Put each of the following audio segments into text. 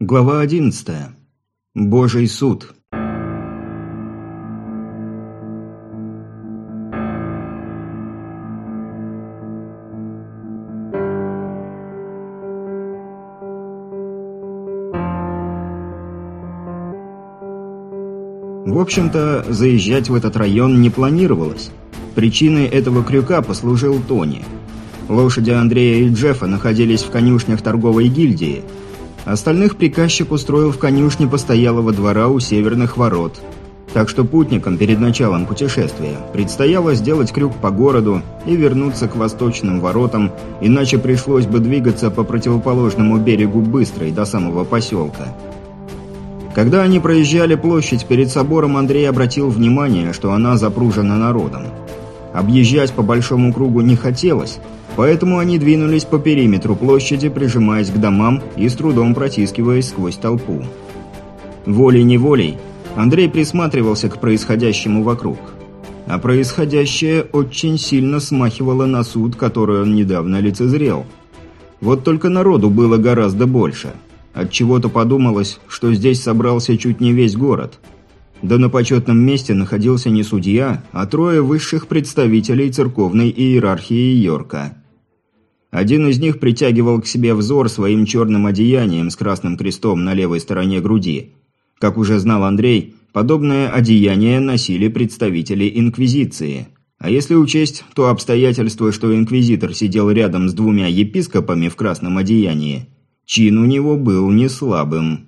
Глава 11. Божий суд. В общем-то, заезжать в этот район не планировалось. Причиной этого крюка послужил Тони. Лошади Андрея и Джеффа находились в конюшнях торговой гильдии – Остальных приказчик устроил в конюшне постоялого двора у северных ворот. Так что путникам перед началом путешествия предстояло сделать крюк по городу и вернуться к восточным воротам, иначе пришлось бы двигаться по противоположному берегу быстро и до самого поселка. Когда они проезжали площадь перед собором, Андрей обратил внимание, что она запружена народом. Объезжать по большому кругу не хотелось, Поэтому они двинулись по периметру площади, прижимаясь к домам и с трудом протискиваясь сквозь толпу. Волей-неволей Андрей присматривался к происходящему вокруг. А происходящее очень сильно смахивало на суд, который он недавно лицезрел. Вот только народу было гораздо больше. От чего то подумалось, что здесь собрался чуть не весь город. Да на почетном месте находился не судья, а трое высших представителей церковной иерархии Йорка – один из них притягивал к себе взор своим черным одеянием с красным крестом на левой стороне груди. Как уже знал Андрей, подобное одеяние носили представители Инквизиции. А если учесть то обстоятельство, что Инквизитор сидел рядом с двумя епископами в красном одеянии, чин у него был не слабым.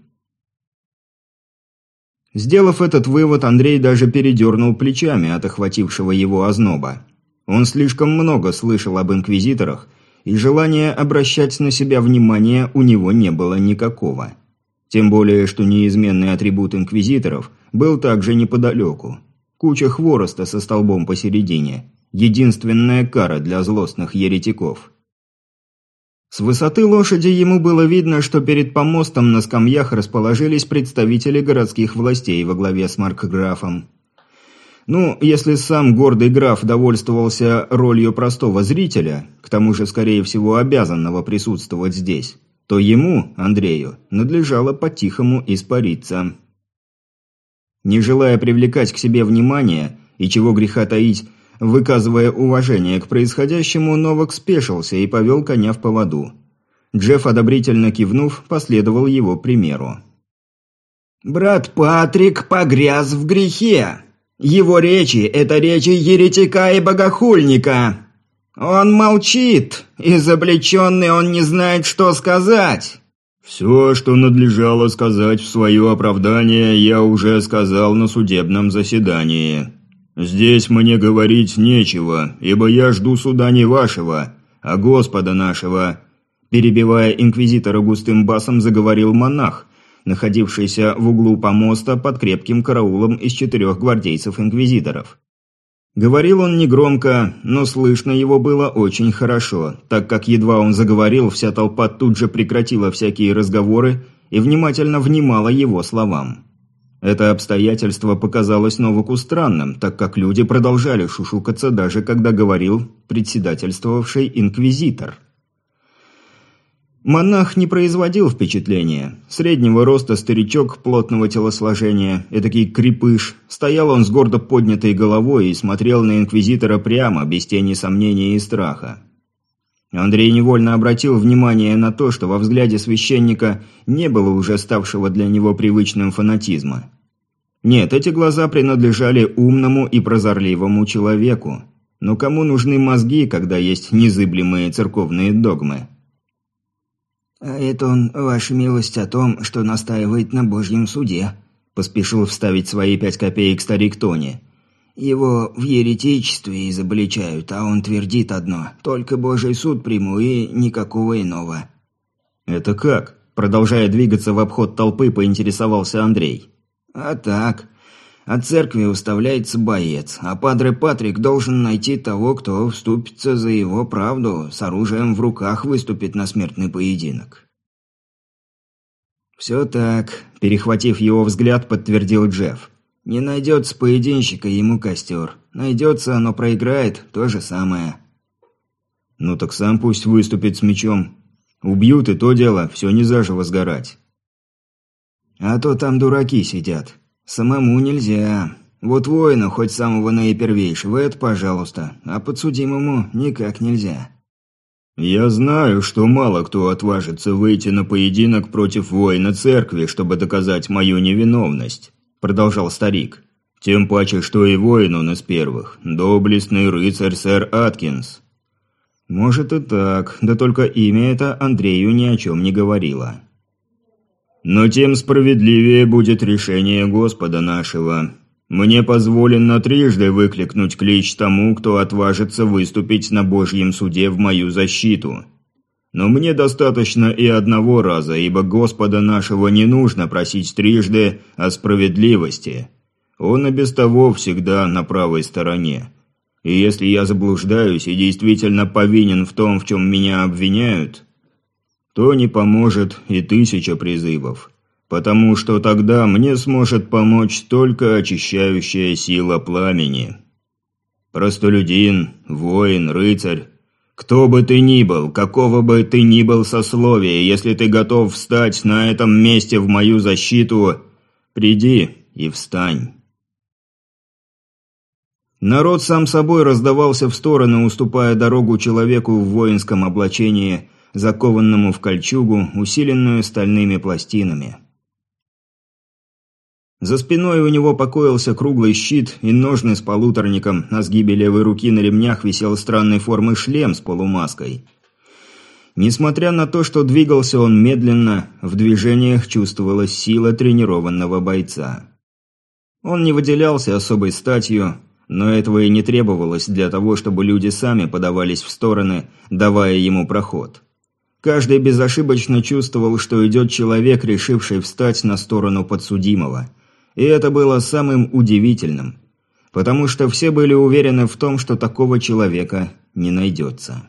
Сделав этот вывод, Андрей даже передернул плечами от охватившего его озноба. Он слишком много слышал об инквизиторах и желания обращать на себя внимание у него не было никакого. Тем более, что неизменный атрибут инквизиторов был также неподалеку. Куча хвороста со столбом посередине. Единственная кара для злостных еретиков. С высоты лошади ему было видно, что перед помостом на скамьях расположились представители городских властей во главе с Маркграфом. Ну, если сам гордый граф довольствовался ролью простого зрителя, к тому же, скорее всего, обязанного присутствовать здесь, то ему, Андрею, надлежало по-тихому испариться. Не желая привлекать к себе внимание, и чего греха таить, выказывая уважение к происходящему, Новак спешился и повел коня в поводу. Джефф, одобрительно кивнув, последовал его примеру. «Брат Патрик погряз в грехе!» Его речи – это речи еретика и богохульника. Он молчит, изобличенный он не знает, что сказать. Все, что надлежало сказать в свое оправдание, я уже сказал на судебном заседании. Здесь мне говорить нечего, ибо я жду суда не вашего, а Господа нашего. Перебивая инквизитора густым басом, заговорил монах, находившийся в углу помоста под крепким караулом из четырех гвардейцев-инквизиторов. Говорил он негромко, но слышно его было очень хорошо, так как едва он заговорил, вся толпа тут же прекратила всякие разговоры и внимательно внимала его словам. Это обстоятельство показалось Новаку странным, так как люди продолжали шушукаться даже когда говорил председательствовавший инквизитор – Монах не производил впечатления. Среднего роста старичок плотного телосложения, этакий крепыш. Стоял он с гордо поднятой головой и смотрел на инквизитора прямо, без тени сомнения и страха. Андрей невольно обратил внимание на то, что во взгляде священника не было уже ставшего для него привычным фанатизма. Нет, эти глаза принадлежали умному и прозорливому человеку. Но кому нужны мозги, когда есть незыблемые церковные догмы? «А это он, ваша милость, о том, что настаивает на Божьем суде», – поспешил вставить свои пять копеек старик Тони. «Его в еретичестве изобличают, а он твердит одно – только Божий суд приму и никакого иного». «Это как?» – продолжая двигаться в обход толпы, поинтересовался Андрей. «А так. От церкви уставляется боец, а Падре Патрик должен найти того, кто вступится за его правду, с оружием в руках выступит на смертный поединок. «Все так», – перехватив его взгляд, подтвердил Джефф. «Не найдется поединщика, ему костер. Найдется, но проиграет – то же самое». «Ну так сам пусть выступит с мечом. Убьют и то дело, все не заживо сгорать». А то там дураки сидят. Самому нельзя. Вот воину хоть самого наипервейшего, это пожалуйста, а подсудимому никак нельзя». «Я знаю, что мало кто отважится выйти на поединок против воина церкви, чтобы доказать мою невиновность», – продолжал старик. «Тем паче, что и воин он из первых, доблестный рыцарь сэр Аткинс». «Может и так, да только имя это Андрею ни о чем не говорило». «Но тем справедливее будет решение Господа нашего. Мне позволено трижды выкликнуть клич тому, кто отважится выступить на Божьем суде в мою защиту. Но мне достаточно и одного раза, ибо Господа нашего не нужно просить трижды о справедливости. Он и без того всегда на правой стороне. И если я заблуждаюсь и действительно повинен в том, в чем меня обвиняют, то не поможет и тысяча призывов потому что тогда мне сможет помочь только очищающая сила пламени. Простолюдин, воин, рыцарь, кто бы ты ни был, какого бы ты ни был сословия, если ты готов встать на этом месте в мою защиту, приди и встань. Народ сам собой раздавался в стороны, уступая дорогу человеку в воинском облачении, закованному в кольчугу, усиленную стальными пластинами. За спиной у него покоился круглый щит и ножны с полуторником, на сгибе левой руки на ремнях висел странной формы шлем с полумаской. Несмотря на то, что двигался он медленно, в движениях чувствовалась сила тренированного бойца. Он не выделялся особой статью, но этого и не требовалось для того, чтобы люди сами подавались в стороны, давая ему проход. Каждый безошибочно чувствовал, что идет человек, решивший встать на сторону подсудимого – и это было самым удивительным, потому что все были уверены в том, что такого человека не найдется.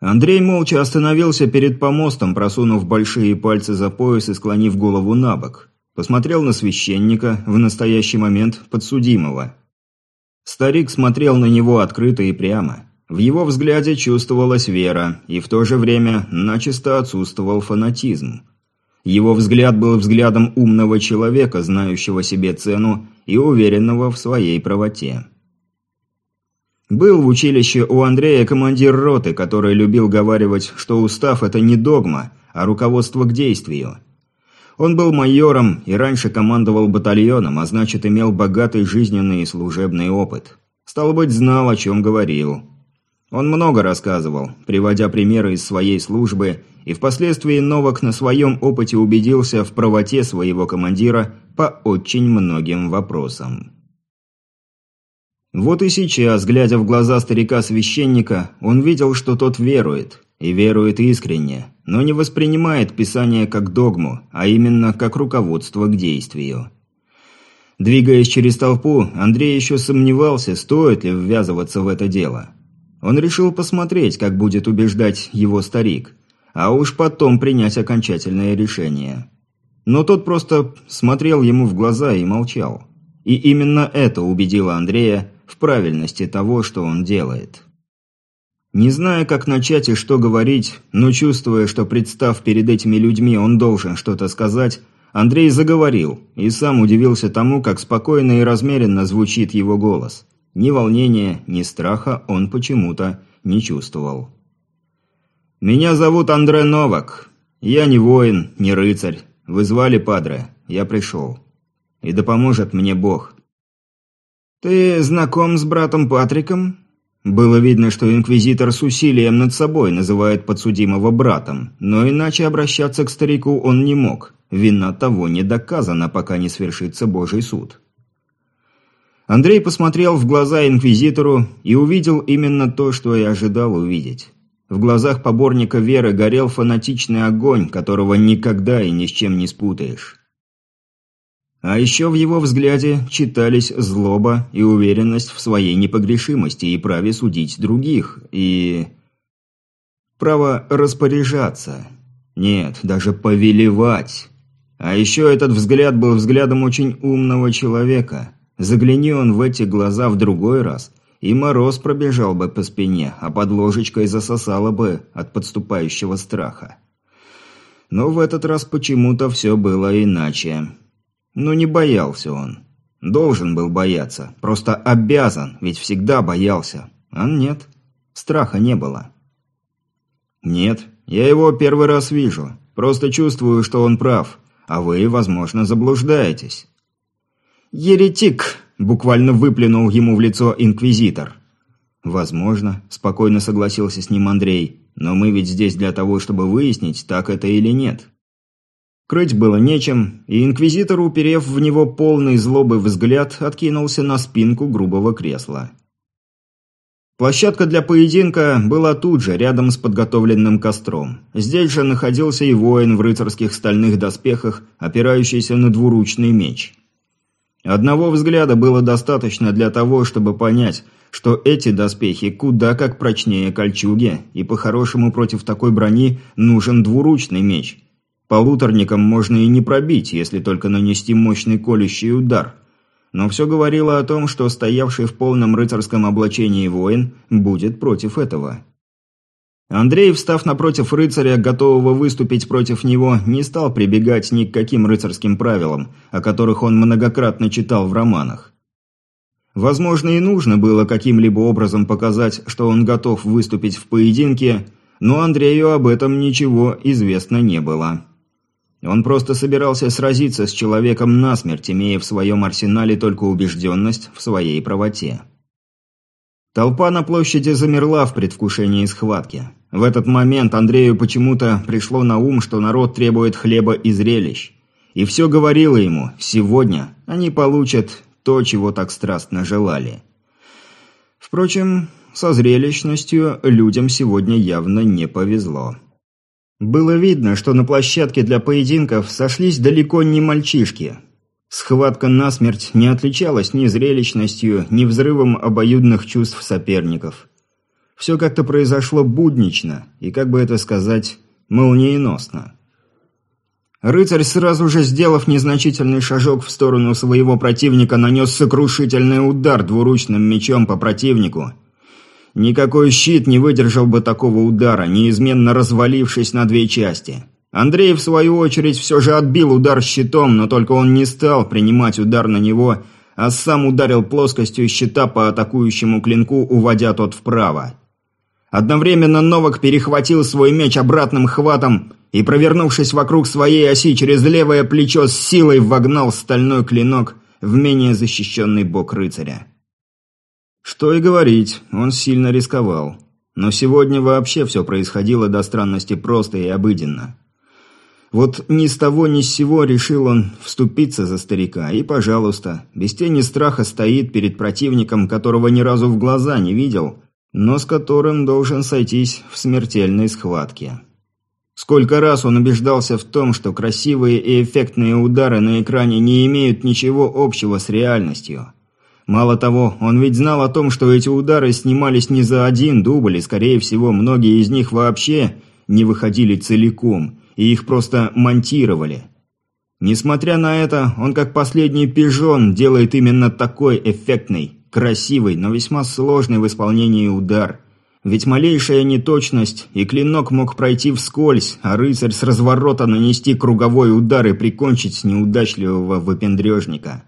Андрей молча остановился перед помостом, просунув большие пальцы за пояс и склонив голову на бок. Посмотрел на священника, в настоящий момент подсудимого. Старик смотрел на него открыто и прямо. В его взгляде чувствовалась вера, и в то же время начисто отсутствовал фанатизм. Его взгляд был взглядом умного человека, знающего себе цену и уверенного в своей правоте. Был в училище у Андрея командир роты, который любил говаривать, что устав – это не догма, а руководство к действию. Он был майором и раньше командовал батальоном, а значит имел богатый жизненный и служебный опыт. Стало быть, знал, о чем говорил. Он много рассказывал, приводя примеры из своей службы, и впоследствии Новак на своем опыте убедился в правоте своего командира по очень многим вопросам. Вот и сейчас, глядя в глаза старика-священника, он видел, что тот верует, и верует искренне, но не воспринимает Писание как догму, а именно как руководство к действию. Двигаясь через толпу, Андрей еще сомневался, стоит ли ввязываться в это дело – он решил посмотреть, как будет убеждать его старик, а уж потом принять окончательное решение. Но тот просто смотрел ему в глаза и молчал. И именно это убедило Андрея в правильности того, что он делает. Не зная, как начать и что говорить, но чувствуя, что представ перед этими людьми он должен что-то сказать, Андрей заговорил и сам удивился тому, как спокойно и размеренно звучит его голос. Ни волнения, ни страха он почему-то не чувствовал. «Меня зовут Андре Новак. Я не воин, не рыцарь. Вы звали, падре. Я пришел. И да поможет мне Бог». «Ты знаком с братом Патриком?» Было видно, что инквизитор с усилием над собой называет подсудимого братом, но иначе обращаться к старику он не мог. Вина того не доказана, пока не свершится Божий суд. Андрей посмотрел в глаза инквизитору и увидел именно то, что и ожидал увидеть. В глазах поборника веры горел фанатичный огонь, которого никогда и ни с чем не спутаешь. А еще в его взгляде читались злоба и уверенность в своей непогрешимости и праве судить других, и... право распоряжаться. Нет, даже повелевать. А еще этот взгляд был взглядом очень умного человека – Загляни он в эти глаза в другой раз, и мороз пробежал бы по спине, а под ложечкой засосало бы от подступающего страха. Но в этот раз почему-то все было иначе. Ну не боялся он. Должен был бояться. Просто обязан, ведь всегда боялся. А нет, страха не было. «Нет, я его первый раз вижу. Просто чувствую, что он прав. А вы, возможно, заблуждаетесь». «Еретик!» – буквально выплюнул ему в лицо инквизитор. «Возможно», – спокойно согласился с ним Андрей. «Но мы ведь здесь для того, чтобы выяснить, так это или нет». Крыть было нечем, и инквизитор, уперев в него полный злобы взгляд, откинулся на спинку грубого кресла. Площадка для поединка была тут же, рядом с подготовленным костром. Здесь же находился и воин в рыцарских стальных доспехах, опирающийся на двуручный меч. Одного взгляда было достаточно для того, чтобы понять, что эти доспехи куда как прочнее кольчуги, и по-хорошему против такой брони нужен двуручный меч. Полуторником можно и не пробить, если только нанести мощный колющий удар – но все говорило о том, что стоявший в полном рыцарском облачении воин будет против этого. Андрей, встав напротив рыцаря, готового выступить против него, не стал прибегать ни к каким рыцарским правилам, о которых он многократно читал в романах. Возможно, и нужно было каким-либо образом показать, что он готов выступить в поединке, но Андрею об этом ничего известно не было. Он просто собирался сразиться с человеком насмерть, имея в своем арсенале только убежденность в своей правоте. Толпа на площади замерла в предвкушении схватки. В этот момент Андрею почему-то пришло на ум, что народ требует хлеба и зрелищ. И все говорило ему, сегодня они получат то, чего так страстно желали. Впрочем, со зрелищностью людям сегодня явно не повезло. Было видно, что на площадке для поединков сошлись далеко не мальчишки. Схватка насмерть не отличалась ни зрелищностью, ни взрывом обоюдных чувств соперников. Все как-то произошло буднично и, как бы это сказать, молниеносно. Рыцарь, сразу же сделав незначительный шажок в сторону своего противника, нанес сокрушительный удар двуручным мечом по противнику – Никакой щит не выдержал бы такого удара, неизменно развалившись на две части. Андрей, в свою очередь, все же отбил удар щитом, но только он не стал принимать удар на него, а сам ударил плоскостью щита по атакующему клинку, уводя тот вправо. Одновременно Новак перехватил свой меч обратным хватом и, провернувшись вокруг своей оси через левое плечо, с силой вогнал стальной клинок в менее защищенный бок рыцаря. Что и говорить, он сильно рисковал. Но сегодня вообще все происходило до странности просто и обыденно. Вот ни с того ни с сего решил он вступиться за старика, и, пожалуйста, без тени страха стоит перед противником, которого ни разу в глаза не видел, но с которым должен сойтись в смертельной схватке. Сколько раз он убеждался в том, что красивые и эффектные удары на экране не имеют ничего общего с реальностью – Мало того, он ведь знал о том, что эти удары снимались не за один дубль, и, скорее всего, многие из них вообще не выходили целиком, и их просто монтировали. Несмотря на это, он как последний пижон делает именно такой эффектный, красивый, но весьма сложный в исполнении удар. Ведь малейшая неточность, и клинок мог пройти вскользь, а рыцарь с разворота нанести круговой удар и прикончить неудачливого выпендрежника.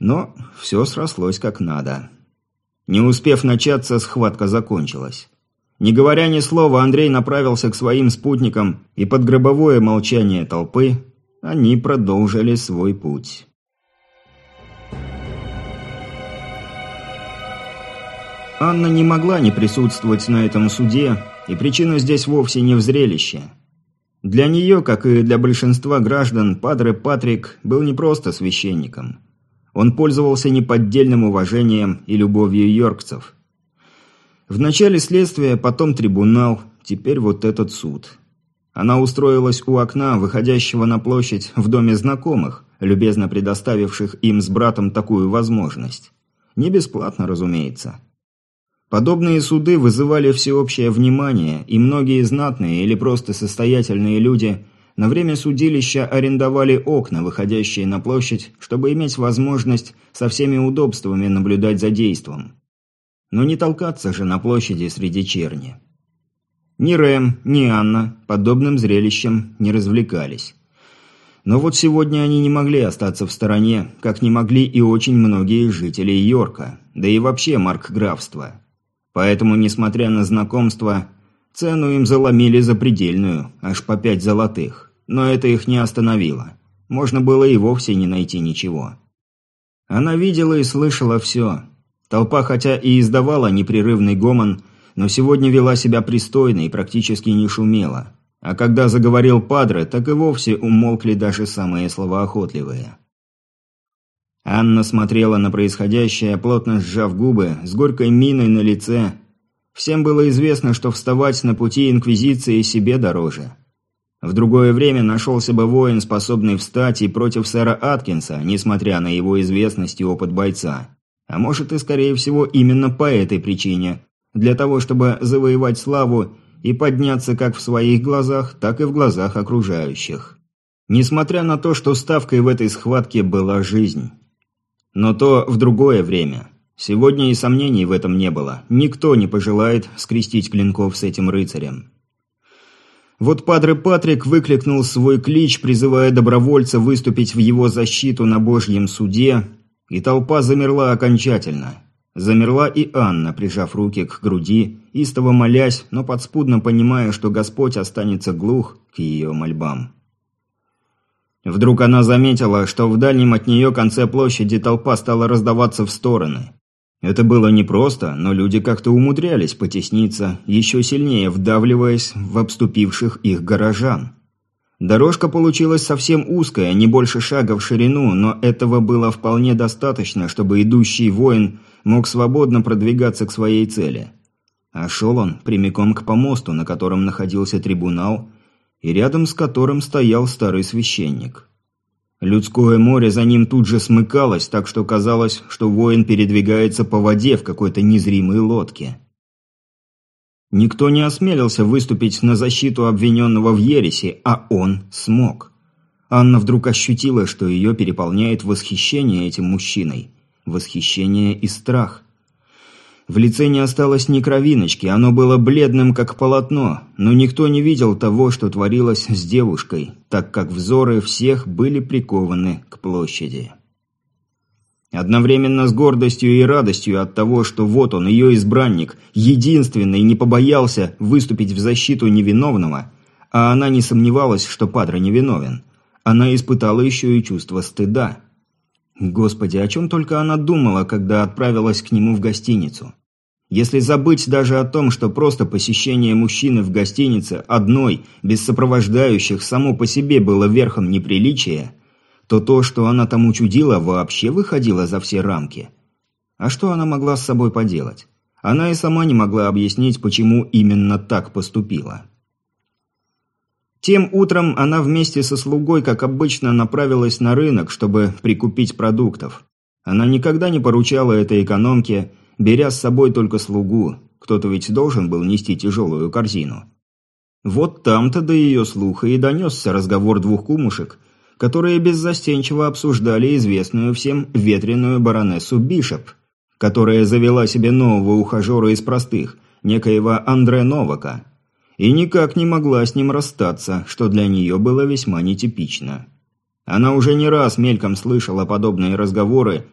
Но все срослось как надо. Не успев начаться, схватка закончилась. Не говоря ни слова, Андрей направился к своим спутникам, и под гробовое молчание толпы они продолжили свой путь. Анна не могла не присутствовать на этом суде, и причина здесь вовсе не в зрелище. Для нее, как и для большинства граждан, Падре Патрик был не просто священником – он пользовался неподдельным уважением и любовью йоркцев. В начале следствия, потом трибунал, теперь вот этот суд. Она устроилась у окна, выходящего на площадь, в доме знакомых, любезно предоставивших им с братом такую возможность. Не бесплатно, разумеется. Подобные суды вызывали всеобщее внимание, и многие знатные или просто состоятельные люди на время судилища арендовали окна, выходящие на площадь, чтобы иметь возможность со всеми удобствами наблюдать за действом. Но не толкаться же на площади среди черни. Ни Рэм, ни Анна подобным зрелищем не развлекались. Но вот сегодня они не могли остаться в стороне, как не могли и очень многие жители Йорка, да и вообще маркграфства. Поэтому, несмотря на знакомство, цену им заломили запредельную, аж по пять золотых. Но это их не остановило. Можно было и вовсе не найти ничего. Она видела и слышала все. Толпа хотя и издавала непрерывный гомон, но сегодня вела себя пристойно и практически не шумела. А когда заговорил Падре, так и вовсе умолкли даже самые словоохотливые. Анна смотрела на происходящее, плотно сжав губы, с горькой миной на лице. Всем было известно, что вставать на пути Инквизиции себе дороже. В другое время нашелся бы воин, способный встать и против сэра Аткинса, несмотря на его известность и опыт бойца. А может и, скорее всего, именно по этой причине. Для того, чтобы завоевать славу и подняться как в своих глазах, так и в глазах окружающих. Несмотря на то, что ставкой в этой схватке была жизнь. Но то в другое время. Сегодня и сомнений в этом не было. Никто не пожелает скрестить клинков с этим рыцарем. Вот Падре Патрик выкликнул свой клич, призывая добровольца выступить в его защиту на Божьем суде, и толпа замерла окончательно. Замерла и Анна, прижав руки к груди, истово молясь, но подспудно понимая, что Господь останется глух к ее мольбам. Вдруг она заметила, что в дальнем от нее конце площади толпа стала раздаваться в стороны. Это было непросто, но люди как-то умудрялись потесниться, еще сильнее вдавливаясь в обступивших их горожан. Дорожка получилась совсем узкая, не больше шага в ширину, но этого было вполне достаточно, чтобы идущий воин мог свободно продвигаться к своей цели. А шел он прямиком к помосту, на котором находился трибунал, и рядом с которым стоял старый священник. Людское море за ним тут же смыкалось, так что казалось, что воин передвигается по воде в какой-то незримой лодке. Никто не осмелился выступить на защиту обвиненного в ереси, а он смог. Анна вдруг ощутила, что ее переполняет восхищение этим мужчиной восхищение и страх. В лице не осталось ни кровиночки, оно было бледным, как полотно, но никто не видел того, что творилось с девушкой, так как взоры всех были прикованы к площади. Одновременно с гордостью и радостью от того, что вот он, ее избранник, единственный, не побоялся выступить в защиту невиновного, а она не сомневалась, что Падре невиновен, она испытала еще и чувство стыда. Господи, о чем только она думала, когда отправилась к нему в гостиницу. Если забыть даже о том, что просто посещение мужчины в гостинице одной, без сопровождающих, само по себе было верхом неприличия, то то, что она там учудила, вообще выходило за все рамки. А что она могла с собой поделать? Она и сама не могла объяснить, почему именно так поступила. Тем утром она вместе со слугой, как обычно, направилась на рынок, чтобы прикупить продуктов. Она никогда не поручала этой экономке, беря с собой только слугу. Кто-то ведь должен был нести тяжелую корзину. Вот там-то до ее слуха и донесся разговор двух кумушек, которые беззастенчиво обсуждали известную всем ветреную баронессу Бишоп, которая завела себе нового ухажера из простых, некоего Андре Новака – и никак не могла с ним расстаться, что для нее было весьма нетипично. Она уже не раз мельком слышала подобные разговоры,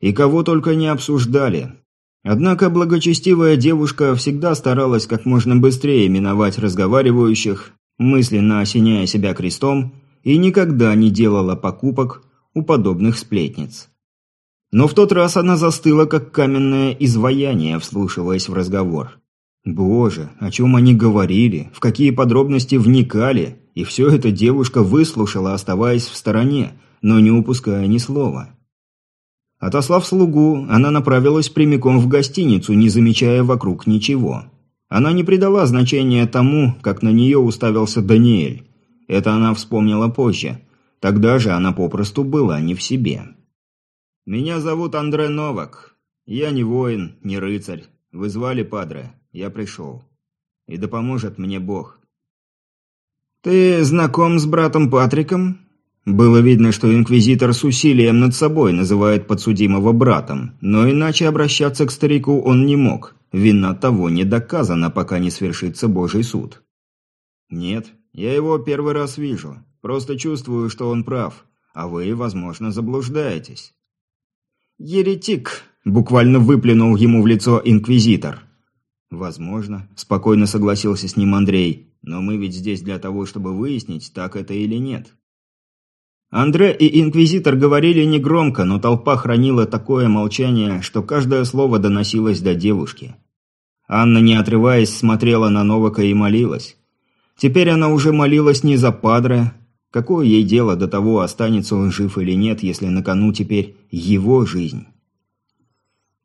и кого только не обсуждали. Однако благочестивая девушка всегда старалась как можно быстрее миновать разговаривающих, мысленно осеняя себя крестом, и никогда не делала покупок у подобных сплетниц. Но в тот раз она застыла, как каменное изваяние, вслушиваясь в разговор. Боже, о чем они говорили, в какие подробности вникали, и все это девушка выслушала, оставаясь в стороне, но не упуская ни слова. Отослав слугу, она направилась прямиком в гостиницу, не замечая вокруг ничего. Она не придала значения тому, как на нее уставился Даниэль. Это она вспомнила позже. Тогда же она попросту была не в себе. «Меня зовут Андре Новак. Я не воин, не рыцарь. Вы звали Падре я пришел. И да поможет мне Бог. «Ты знаком с братом Патриком?» Было видно, что инквизитор с усилием над собой называет подсудимого братом, но иначе обращаться к старику он не мог. Вина того не доказана, пока не свершится Божий суд. Нет, я его первый раз вижу. Просто чувствую, что он прав, а вы, возможно, заблуждаетесь. Еретик, буквально выплюнул ему в лицо инквизитор. Возможно, спокойно согласился с ним Андрей, но мы ведь здесь для того, чтобы выяснить, так это или нет. Андре и Инквизитор говорили негромко, но толпа хранила такое молчание, что каждое слово доносилось до девушки. Анна, не отрываясь, смотрела на Новака и молилась. Теперь она уже молилась не за Падре. Какое ей дело до того, останется он жив или нет, если на кону теперь его жизнь?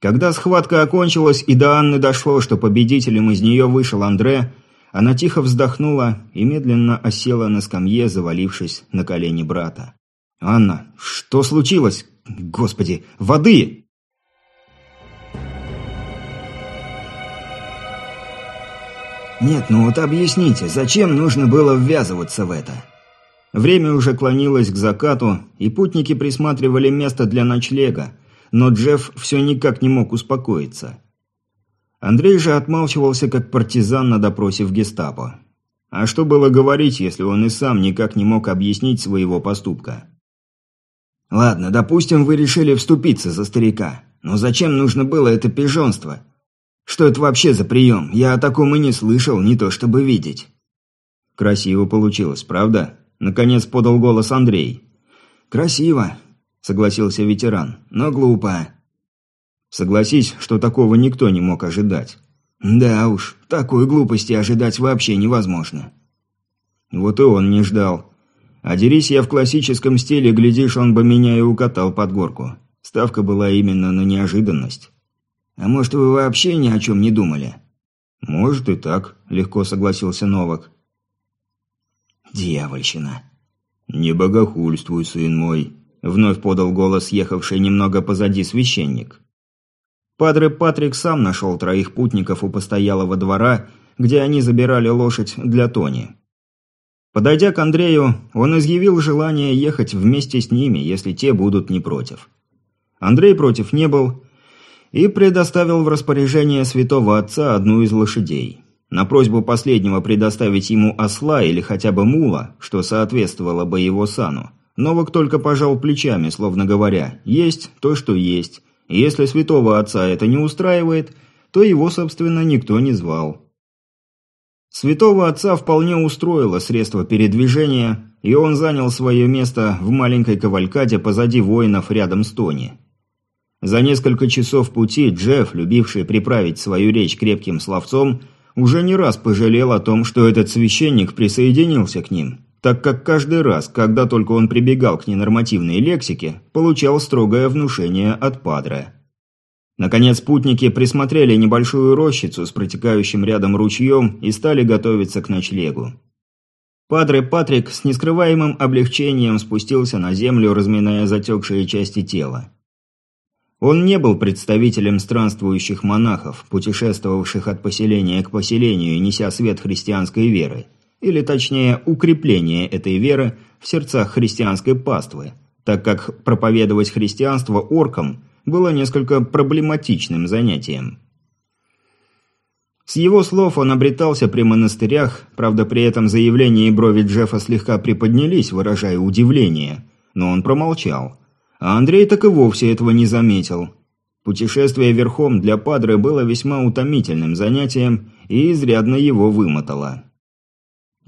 Когда схватка окончилась и до Анны дошло, что победителем из нее вышел Андре, она тихо вздохнула и медленно осела на скамье, завалившись на колени брата. «Анна, что случилось? Господи, воды!» «Нет, ну вот объясните, зачем нужно было ввязываться в это?» Время уже клонилось к закату, и путники присматривали место для ночлега, но Джефф все никак не мог успокоиться. Андрей же отмалчивался как партизан на допросе в гестапо. А что было говорить, если он и сам никак не мог объяснить своего поступка? «Ладно, допустим, вы решили вступиться за старика. Но зачем нужно было это пижонство? Что это вообще за прием? Я о таком и не слышал, не то чтобы видеть». «Красиво получилось, правда?» Наконец подал голос Андрей. «Красиво», — согласился ветеран, — «но глупо. Согласись, что такого никто не мог ожидать. Да уж, такой глупости ожидать вообще невозможно. Вот и он не ждал. А дерись я в классическом стиле, глядишь, он бы меня и укатал под горку. Ставка была именно на неожиданность. А может, вы вообще ни о чем не думали? Может и так, легко согласился Новак. Дьявольщина. Не богохульствуй, сын мой, вновь подал голос ехавший немного позади священник. Падре Патрик сам нашел троих путников у постоялого двора, где они забирали лошадь для Тони. Подойдя к Андрею, он изъявил желание ехать вместе с ними, если те будут не против. Андрей против не был и предоставил в распоряжение святого отца одну из лошадей. На просьбу последнего предоставить ему осла или хотя бы мула, что соответствовало бы его сану, Новак только пожал плечами, словно говоря «есть то, что есть», если святого отца это не устраивает, то его, собственно, никто не звал. Святого отца вполне устроило средство передвижения, и он занял свое место в маленькой кавалькаде позади воинов рядом с Тони. За несколько часов пути Джефф, любивший приправить свою речь крепким словцом, уже не раз пожалел о том, что этот священник присоединился к ним так как каждый раз, когда только он прибегал к ненормативной лексике, получал строгое внушение от падре. Наконец путники присмотрели небольшую рощицу с протекающим рядом ручьем и стали готовиться к ночлегу. Падре Патрик с нескрываемым облегчением спустился на землю, разминая затекшие части тела. Он не был представителем странствующих монахов, путешествовавших от поселения к поселению, неся свет христианской веры или точнее укрепление этой веры в сердцах христианской паствы, так как проповедовать христианство оркам было несколько проблематичным занятием. С его слов он обретался при монастырях, правда при этом заявления и брови Джеффа слегка приподнялись, выражая удивление, но он промолчал. А Андрей так и вовсе этого не заметил. Путешествие верхом для Падре было весьма утомительным занятием и изрядно его вымотало.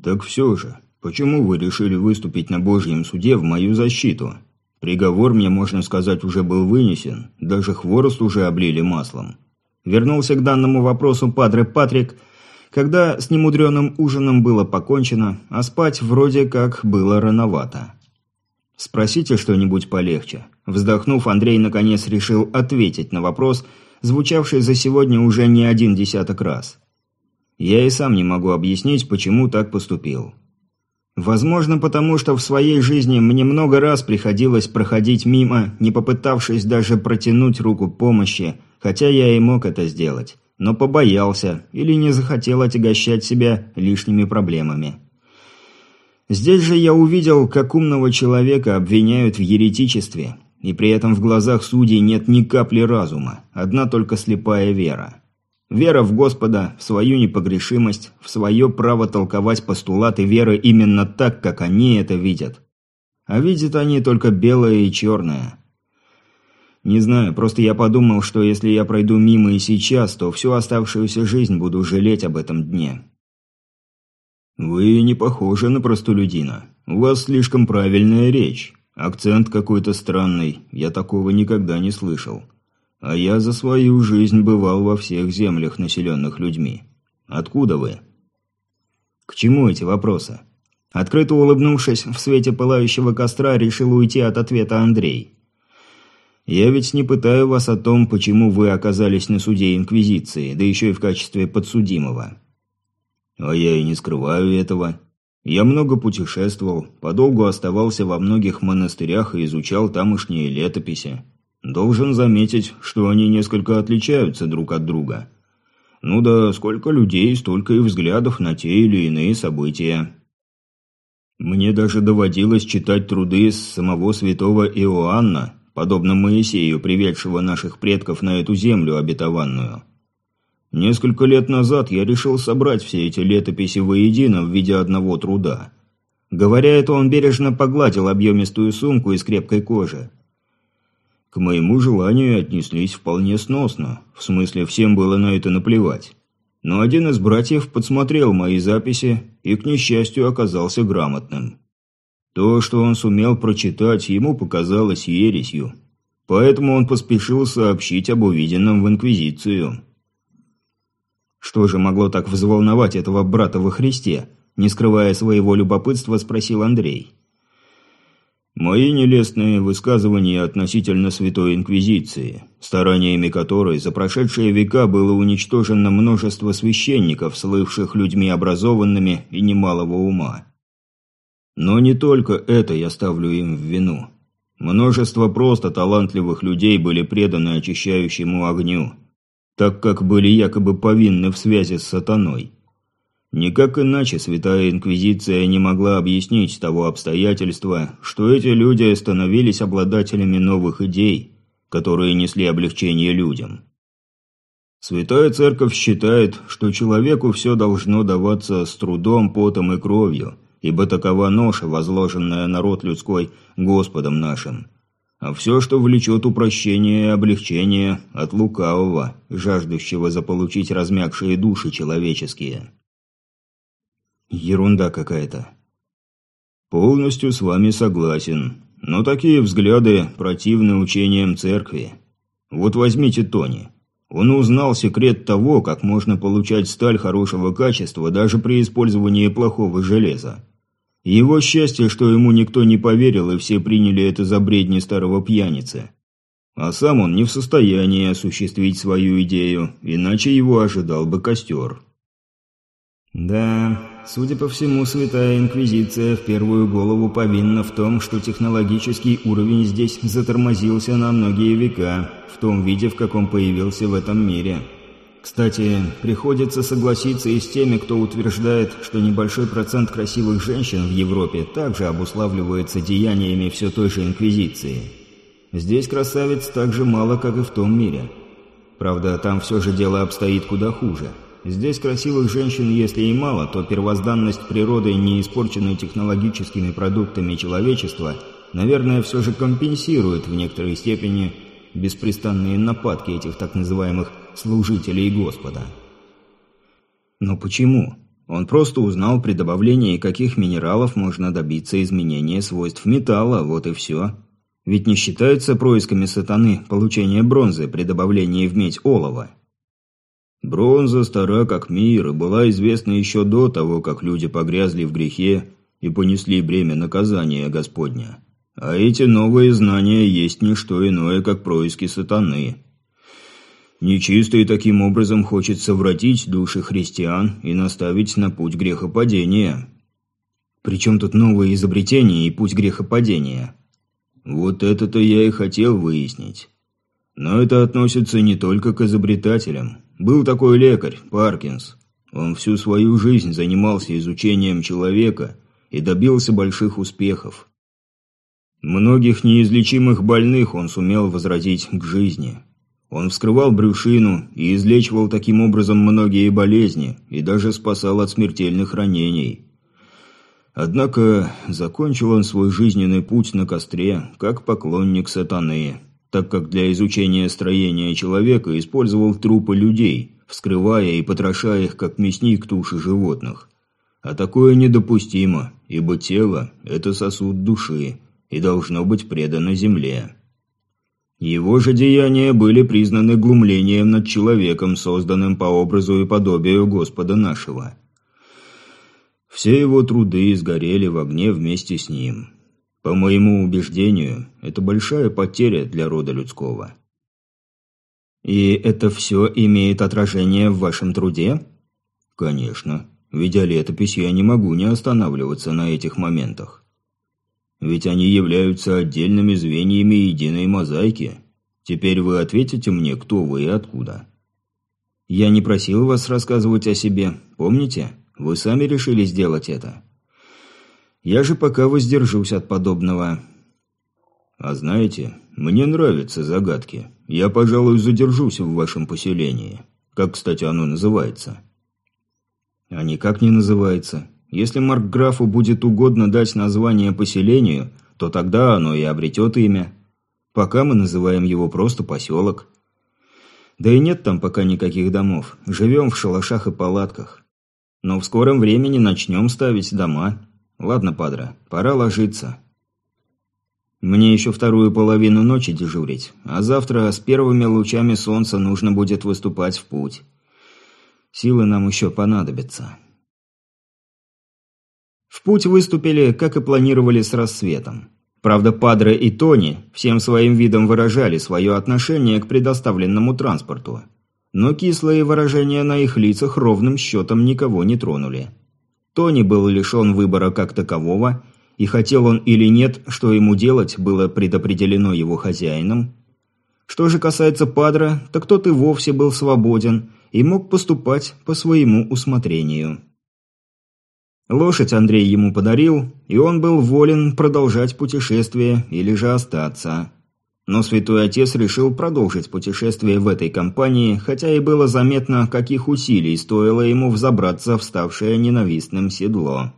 «Так все же, почему вы решили выступить на Божьем суде в мою защиту? Приговор мне, можно сказать, уже был вынесен, даже хворост уже облили маслом». Вернулся к данному вопросу Падре Патрик, когда с немудреным ужином было покончено, а спать вроде как было рановато. «Спросите что-нибудь полегче». Вздохнув, Андрей наконец решил ответить на вопрос, звучавший за сегодня уже не один десяток раз. Я и сам не могу объяснить, почему так поступил. Возможно, потому что в своей жизни мне много раз приходилось проходить мимо, не попытавшись даже протянуть руку помощи, хотя я и мог это сделать, но побоялся или не захотел отягощать себя лишними проблемами. Здесь же я увидел, как умного человека обвиняют в еретичестве, и при этом в глазах судей нет ни капли разума, одна только слепая вера. Вера в Господа, в свою непогрешимость, в свое право толковать постулаты веры именно так, как они это видят. А видят они только белое и черное. Не знаю, просто я подумал, что если я пройду мимо и сейчас, то всю оставшуюся жизнь буду жалеть об этом дне. «Вы не похожи на простолюдина. У вас слишком правильная речь. Акцент какой-то странный, я такого никогда не слышал. А я за свою жизнь бывал во всех землях, населенных людьми. Откуда вы?» «К чему эти вопросы?» Открыто улыбнувшись, в свете пылающего костра решил уйти от ответа Андрей. «Я ведь не пытаю вас о том, почему вы оказались на суде Инквизиции, да еще и в качестве подсудимого. А я и не скрываю этого. Я много путешествовал, подолгу оставался во многих монастырях и изучал тамошние летописи. Должен заметить, что они несколько отличаются друг от друга. Ну да, сколько людей, столько и взглядов на те или иные события. Мне даже доводилось читать труды с самого святого Иоанна, подобно Моисею, приведшего наших предков на эту землю обетованную. Несколько лет назад я решил собрать все эти летописи воедино в виде одного труда. Говоря это, он бережно погладил объемистую сумку из крепкой кожи. К моему желанию отнеслись вполне сносно, в смысле всем было на это наплевать. Но один из братьев подсмотрел мои записи и, к несчастью, оказался грамотным. То, что он сумел прочитать, ему показалось ересью. Поэтому он поспешил сообщить об увиденном в Инквизицию. Что же могло так взволновать этого брата во Христе? Не скрывая своего любопытства, спросил Андрей. Мои нелестные высказывания относительно Святой Инквизиции, стараниями которой за прошедшие века было уничтожено множество священников, слывших людьми образованными и немалого ума. Но не только это я ставлю им в вину. Множество просто талантливых людей были преданы очищающему огню, так как были якобы повинны в связи с сатаной. Никак иначе Святая Инквизиция не могла объяснить того обстоятельства, что эти люди становились обладателями новых идей, которые несли облегчение людям. Святая Церковь считает, что человеку все должно даваться с трудом, потом и кровью, ибо такова ноша, возложенная на род людской Господом нашим – а все, что влечет упрощение и облегчение от лукавого, жаждущего заполучить размягшие души человеческие. Ерунда какая-то. Полностью с вами согласен, но такие взгляды противны учениям церкви. Вот возьмите Тони. Он узнал секрет того, как можно получать сталь хорошего качества даже при использовании плохого железа. Его счастье, что ему никто не поверил, и все приняли это за бредни старого пьяницы. А сам он не в состоянии осуществить свою идею, иначе его ожидал бы костер. Да, судя по всему, Святая Инквизиция в первую голову повинна в том, что технологический уровень здесь затормозился на многие века, в том виде, в каком появился в этом мире. Кстати, приходится согласиться и с теми, кто утверждает, что небольшой процент красивых женщин в Европе также обуславливается деяниями все той же Инквизиции. Здесь красавиц так же мало, как и в том мире. Правда, там все же дело обстоит куда хуже. Здесь красивых женщин, если и мало, то первозданность природы, не испорченной технологическими продуктами человечества, наверное, все же компенсирует в некоторой степени беспрестанные нападки этих так называемых служителей Господа. Но почему? Он просто узнал при добавлении, каких минералов можно добиться изменения свойств металла, вот и все. Ведь не считаются происками сатаны получение бронзы при добавлении в медь олова. Бронза стара как мир и была известна еще до того, как люди погрязли в грехе и понесли бремя наказания Господня. А эти новые знания есть не что иное, как происки сатаны. Нечистый таким образом хочет совратить души христиан и наставить на путь грехопадения. Причем тут новые изобретения и путь грехопадения? Вот это-то я и хотел выяснить. Но это относится не только к изобретателям. Был такой лекарь, Паркинс. Он всю свою жизнь занимался изучением человека и добился больших успехов. Многих неизлечимых больных он сумел возродить к жизни. Он вскрывал брюшину и излечивал таким образом многие болезни и даже спасал от смертельных ранений. Однако закончил он свой жизненный путь на костре, как поклонник сатаны, так как для изучения строения человека использовал трупы людей, вскрывая и потрошая их, как мясник туши животных. А такое недопустимо, ибо тело – это сосуд души и должно быть предано земле. Его же деяния были признаны глумлением над человеком, созданным по образу и подобию Господа нашего. Все его труды сгорели в огне вместе с ним. По моему убеждению, это большая потеря для рода людского. И это все имеет отражение в вашем труде? Конечно. Видя летопись, я не могу не останавливаться на этих моментах. Ведь они являются отдельными звеньями единой мозаики. Теперь вы ответите мне, кто вы и откуда. Я не просил вас рассказывать о себе, помните? Вы сами решили сделать это. Я же пока воздержусь от подобного. А знаете, мне нравятся загадки. Я, пожалуй, задержусь в вашем поселении. Как, кстати, оно называется? А никак не называется. Если Маркграфу будет угодно дать название поселению, то тогда оно и обретет имя. Пока мы называем его просто поселок. Да и нет там пока никаких домов. Живем в шалашах и палатках. Но в скором времени начнем ставить дома. Ладно, падре, пора ложиться. Мне еще вторую половину ночи дежурить, а завтра с первыми лучами солнца нужно будет выступать в путь. Силы нам еще понадобятся. В путь выступили, как и планировали с рассветом. Правда, Падре и Тони всем своим видом выражали свое отношение к предоставленному транспорту. Но кислые выражения на их лицах ровным счетом никого не тронули. Тони был лишен выбора как такового, и хотел он или нет, что ему делать, было предопределено его хозяином. Что же касается Падре, так тот и вовсе был свободен и мог поступать по своему усмотрению. Лошадь Андрей ему подарил, и он был волен продолжать путешествие или же остаться. Но святой отец решил продолжить путешествие в этой компании, хотя и было заметно, каких усилий стоило ему взобраться в ставшее ненавистным седло.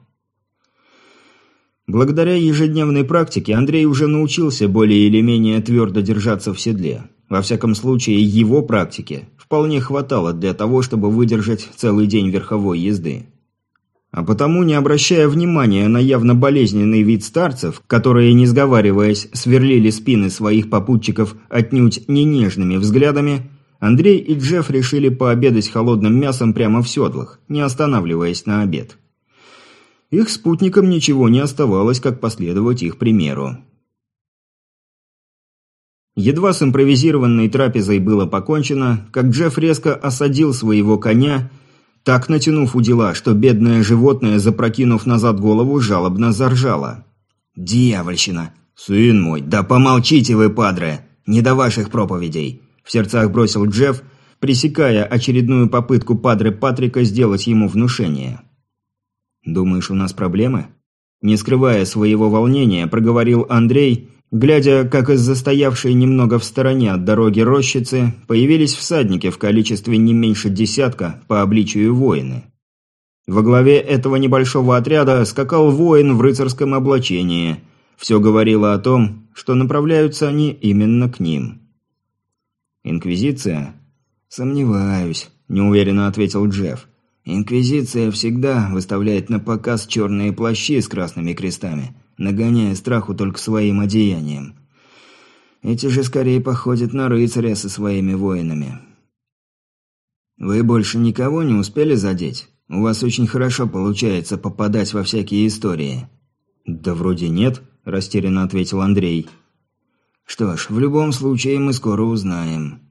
Благодаря ежедневной практике Андрей уже научился более или менее твердо держаться в седле. Во всяком случае, его практики вполне хватало для того, чтобы выдержать целый день верховой езды. А потому, не обращая внимания на явно болезненный вид старцев, которые, не сговариваясь, сверлили спины своих попутчиков отнюдь не нежными взглядами, Андрей и Джефф решили пообедать холодным мясом прямо в седлах, не останавливаясь на обед. Их спутникам ничего не оставалось, как последовать их примеру. Едва с импровизированной трапезой было покончено, как Джефф резко осадил своего коня так натянув удила, что бедное животное, запрокинув назад голову, жалобно заржало. «Дьявольщина! Сын мой, да помолчите вы, падре! Не до ваших проповедей!» В сердцах бросил Джефф, пресекая очередную попытку падре Патрика сделать ему внушение. «Думаешь, у нас проблемы?» Не скрывая своего волнения, проговорил Андрей глядя, как из застоявшей немного в стороне от дороги рощицы появились всадники в количестве не меньше десятка по обличию воины. Во главе этого небольшого отряда скакал воин в рыцарском облачении. Все говорило о том, что направляются они именно к ним. «Инквизиция?» «Сомневаюсь», – неуверенно ответил Джефф. «Инквизиция всегда выставляет на показ черные плащи с красными крестами» нагоняя страху только своим одеянием. Эти же скорее походят на рыцаря со своими воинами. Вы больше никого не успели задеть? У вас очень хорошо получается попадать во всякие истории. Да вроде нет, растерянно ответил Андрей. Что ж, в любом случае мы скоро узнаем.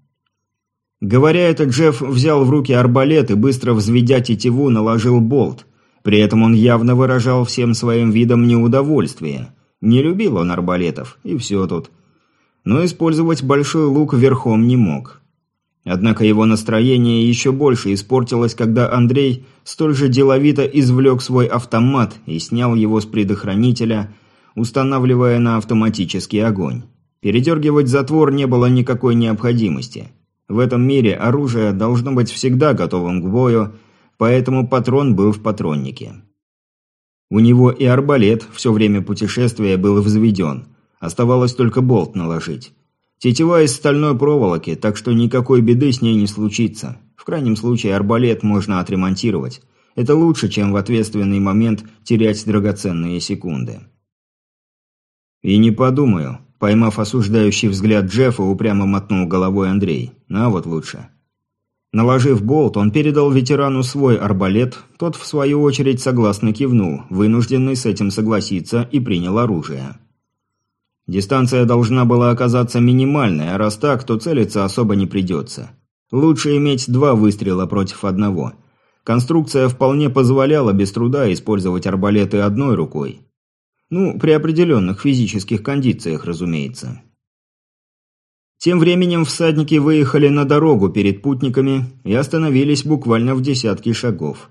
Говоря это, Джефф взял в руки арбалет и быстро взведя тетиву, наложил болт. При этом он явно выражал всем своим видом неудовольствие. Не любил он арбалетов, и все тут. Но использовать большой лук верхом не мог. Однако его настроение еще больше испортилось, когда Андрей столь же деловито извлек свой автомат и снял его с предохранителя, устанавливая на автоматический огонь. Передергивать затвор не было никакой необходимости. В этом мире оружие должно быть всегда готовым к бою, поэтому патрон был в патроннике. У него и арбалет все время путешествия был взведен. Оставалось только болт наложить. Тетива из стальной проволоки, так что никакой беды с ней не случится. В крайнем случае арбалет можно отремонтировать. Это лучше, чем в ответственный момент терять драгоценные секунды. «И не подумаю», – поймав осуждающий взгляд Джеффа, упрямо мотнул головой Андрей. «На вот лучше». Наложив болт, он передал ветерану свой арбалет, тот в свою очередь согласно кивнул, вынужденный с этим согласиться и принял оружие. Дистанция должна была оказаться минимальной, а раз так, то целиться особо не придется. Лучше иметь два выстрела против одного. Конструкция вполне позволяла без труда использовать арбалеты одной рукой. Ну, при определенных физических кондициях, разумеется. Тем временем всадники выехали на дорогу перед путниками и остановились буквально в десятке шагов.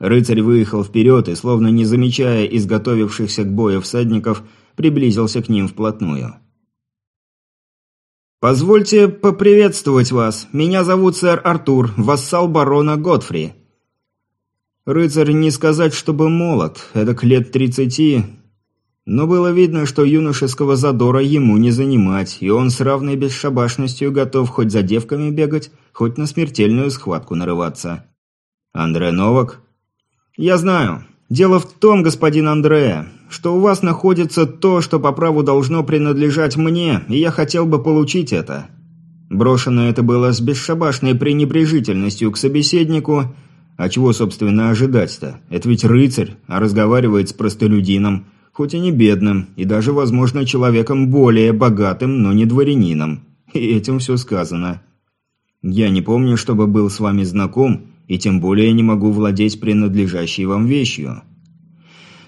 Рыцарь выехал вперед и, словно не замечая изготовившихся к бою всадников, приблизился к ним вплотную. «Позвольте поприветствовать вас. Меня зовут сэр Артур, вассал барона Годфри». Рыцарь не сказать, чтобы молод, эдак лет тридцати, но было видно, что юношеского задора ему не занимать, и он с равной бесшабашностью готов хоть за девками бегать, хоть на смертельную схватку нарываться. «Андре Новак?» «Я знаю. Дело в том, господин Андре, что у вас находится то, что по праву должно принадлежать мне, и я хотел бы получить это». Брошено это было с бесшабашной пренебрежительностью к собеседнику, а чего, собственно, ожидать-то? Это ведь рыцарь, а разговаривает с простолюдином – хоть и не бедным, и даже, возможно, человеком более богатым, но не дворянином. И этим все сказано. Я не помню, чтобы был с вами знаком, и тем более не могу владеть принадлежащей вам вещью.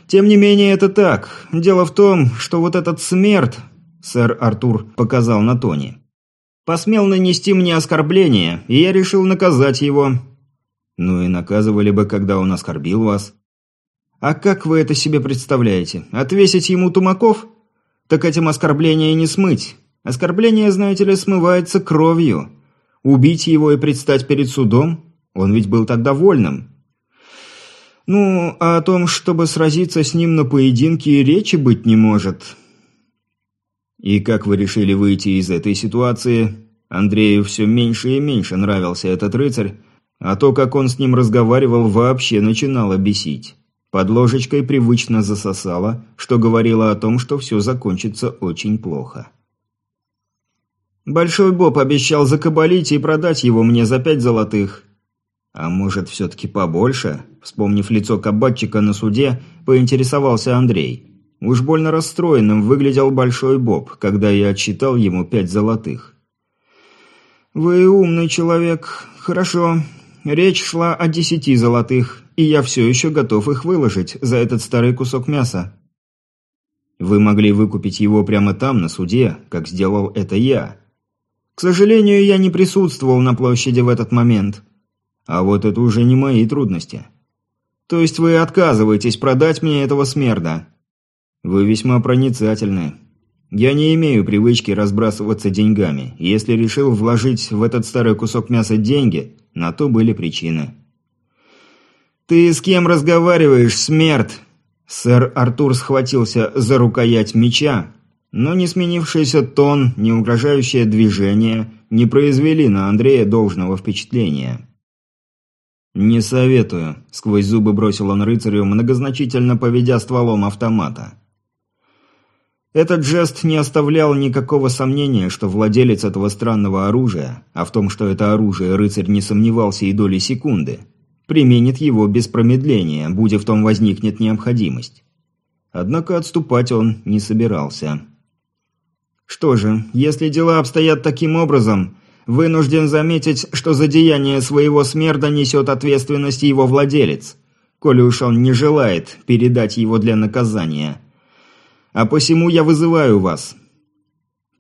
Тем не менее, это так. Дело в том, что вот этот смерть, сэр Артур показал на Тони, посмел нанести мне оскорбление, и я решил наказать его. Ну и наказывали бы, когда он оскорбил вас. А как вы это себе представляете? Отвесить ему тумаков? Так этим оскорбления не смыть. Оскорбление, знаете ли, смывается кровью. Убить его и предстать перед судом? Он ведь был тогда вольным. Ну, а о том, чтобы сразиться с ним на поединке, речи быть не может. И как вы решили выйти из этой ситуации? Андрею все меньше и меньше нравился этот рыцарь, а то, как он с ним разговаривал, вообще начинало бесить. Под ложечкой привычно засосало, что говорило о том, что все закончится очень плохо. «Большой Боб обещал закабалить и продать его мне за пять золотых». «А может, все-таки побольше?» Вспомнив лицо кабачика на суде, поинтересовался Андрей. Уж больно расстроенным выглядел Большой Боб, когда я отчитал ему пять золотых. «Вы умный человек. Хорошо. Речь шла о десяти золотых и я все еще готов их выложить за этот старый кусок мяса. Вы могли выкупить его прямо там, на суде, как сделал это я. К сожалению, я не присутствовал на площади в этот момент. А вот это уже не мои трудности. То есть вы отказываетесь продать мне этого смерда? Вы весьма проницательны. Я не имею привычки разбрасываться деньгами. Если решил вложить в этот старый кусок мяса деньги, на то были причины. «Ты с кем разговариваешь, смерть?» Сэр Артур схватился за рукоять меча, но не сменившийся тон, не угрожающее движение не произвели на Андрея должного впечатления. «Не советую», – сквозь зубы бросил он рыцарю, многозначительно поведя стволом автомата. Этот жест не оставлял никакого сомнения, что владелец этого странного оружия, а в том, что это оружие рыцарь не сомневался и доли секунды – применит его без промедления, будь в том возникнет необходимость. Однако отступать он не собирался. Что же, если дела обстоят таким образом, вынужден заметить, что за деяние своего смерда несет ответственность его владелец, коли уж он не желает передать его для наказания. А посему я вызываю вас.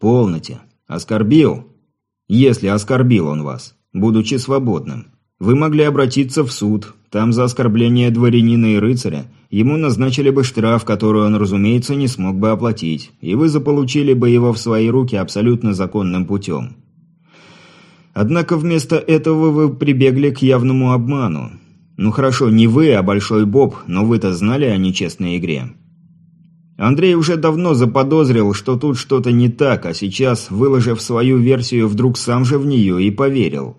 Полноте. Оскорбил? Если оскорбил он вас, будучи свободным. Вы могли обратиться в суд. Там за оскорбление дворянина и рыцаря ему назначили бы штраф, который он, разумеется, не смог бы оплатить, и вы заполучили бы его в свои руки абсолютно законным путем. Однако вместо этого вы прибегли к явному обману. Ну хорошо, не вы, а Большой Боб, но вы-то знали о нечестной игре. Андрей уже давно заподозрил, что тут что-то не так, а сейчас, выложив свою версию, вдруг сам же в нее и поверил.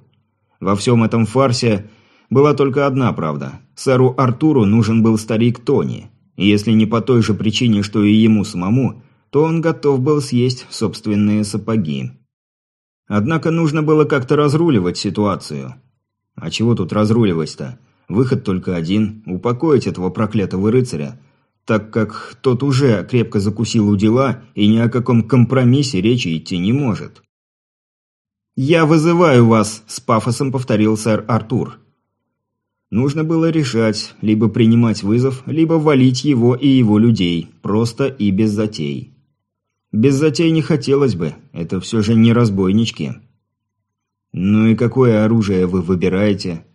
Во всем этом фарсе была только одна правда. Сэру Артуру нужен был старик Тони. И если не по той же причине, что и ему самому, то он готов был съесть собственные сапоги. Однако нужно было как-то разруливать ситуацию. А чего тут разруливать-то? Выход только один – упокоить этого проклятого рыцаря, так как тот уже крепко закусил у дела и ни о каком компромиссе речи идти не может. «Я вызываю вас», – с пафосом повторил сэр Артур. Нужно было решать, либо принимать вызов, либо валить его и его людей, просто и без затей. Без затей не хотелось бы, это все же не разбойнички. «Ну и какое оружие вы выбираете?»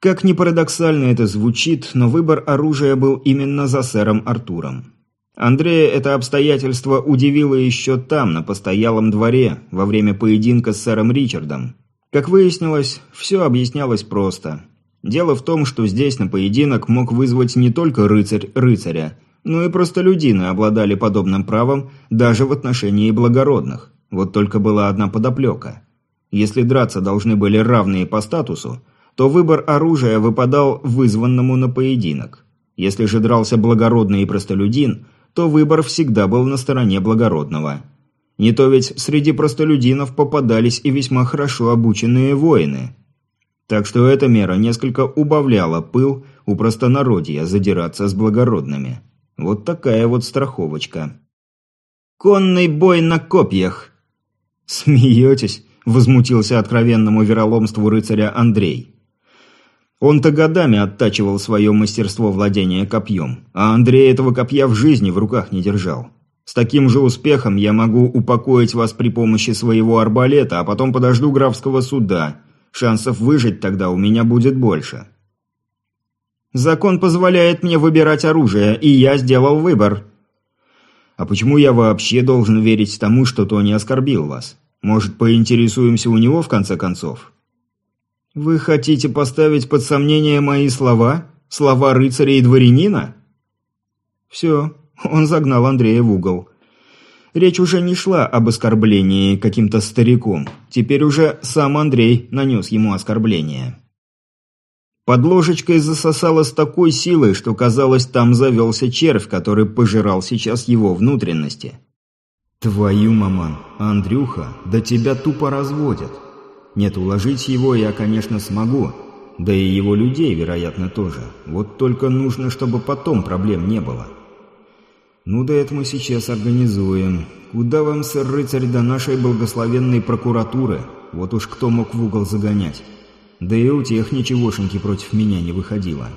Как ни парадоксально это звучит, но выбор оружия был именно за сэром Артуром. Андрея это обстоятельство удивило еще там, на постоялом дворе, во время поединка с сэром Ричардом. Как выяснилось, все объяснялось просто. Дело в том, что здесь на поединок мог вызвать не только рыцарь рыцаря, но и простолюдины обладали подобным правом даже в отношении благородных. Вот только была одна подоплека. Если драться должны были равные по статусу, то выбор оружия выпадал вызванному на поединок. Если же дрался благородный и простолюдин, то выбор всегда был на стороне благородного. Не то ведь среди простолюдинов попадались и весьма хорошо обученные воины. Так что эта мера несколько убавляла пыл у простонародья задираться с благородными. Вот такая вот страховочка. «Конный бой на копьях!» «Смеетесь?» – возмутился откровенному вероломству рыцаря Андрей. Он-то годами оттачивал свое мастерство владения копьем, а Андрей этого копья в жизни в руках не держал. С таким же успехом я могу упокоить вас при помощи своего арбалета, а потом подожду графского суда. Шансов выжить тогда у меня будет больше. Закон позволяет мне выбирать оружие, и я сделал выбор. А почему я вообще должен верить тому, что Тони оскорбил вас? Может, поинтересуемся у него в конце концов? «Вы хотите поставить под сомнение мои слова? Слова рыцаря и дворянина?» «Все, он загнал Андрея в угол». Речь уже не шла об оскорблении каким-то стариком. Теперь уже сам Андрей нанес ему оскорбление. Под ложечкой засосало с такой силой, что казалось, там завелся червь, который пожирал сейчас его внутренности. «Твою, маман, Андрюха, да тебя тупо разводят!» Нет, уложить его я, конечно, смогу. Да и его людей, вероятно, тоже. Вот только нужно, чтобы потом проблем не было. Ну да это мы сейчас организуем. Куда вам, сэр-рыцарь, до нашей благословенной прокуратуры? Вот уж кто мог в угол загонять. Да и у тех ничегошеньки против меня не выходило.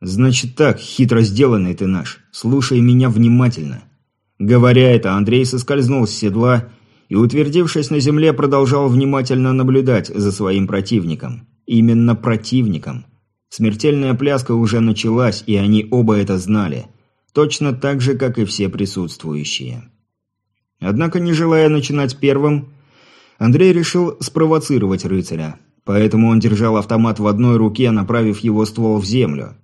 «Значит так, хитро сделанный ты наш. Слушай меня внимательно». Говоря это, Андрей соскользнул с седла и, утвердившись на земле, продолжал внимательно наблюдать за своим противником. Именно противником. Смертельная пляска уже началась, и они оба это знали. Точно так же, как и все присутствующие. Однако, не желая начинать первым, Андрей решил спровоцировать рыцаря. Поэтому он держал автомат в одной руке, направив его ствол в землю.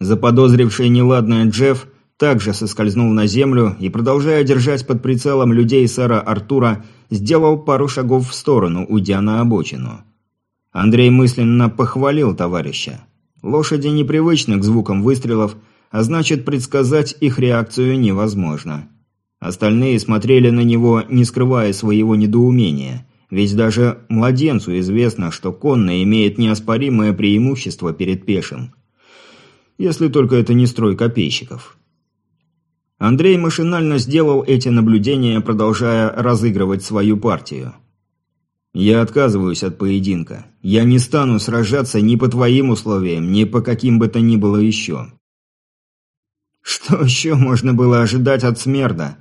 Заподозривший неладное Джефф также соскользнул на землю и, продолжая держать под прицелом людей сэра Артура, сделал пару шагов в сторону, уйдя на обочину. Андрей мысленно похвалил товарища. Лошади непривычны к звукам выстрелов, а значит предсказать их реакцию невозможно. Остальные смотрели на него, не скрывая своего недоумения, ведь даже младенцу известно, что конный имеет неоспоримое преимущество перед пешим. Если только это не строй копейщиков. Андрей машинально сделал эти наблюдения, продолжая разыгрывать свою партию. «Я отказываюсь от поединка. Я не стану сражаться ни по твоим условиям, ни по каким бы то ни было еще». Что еще можно было ожидать от смерда?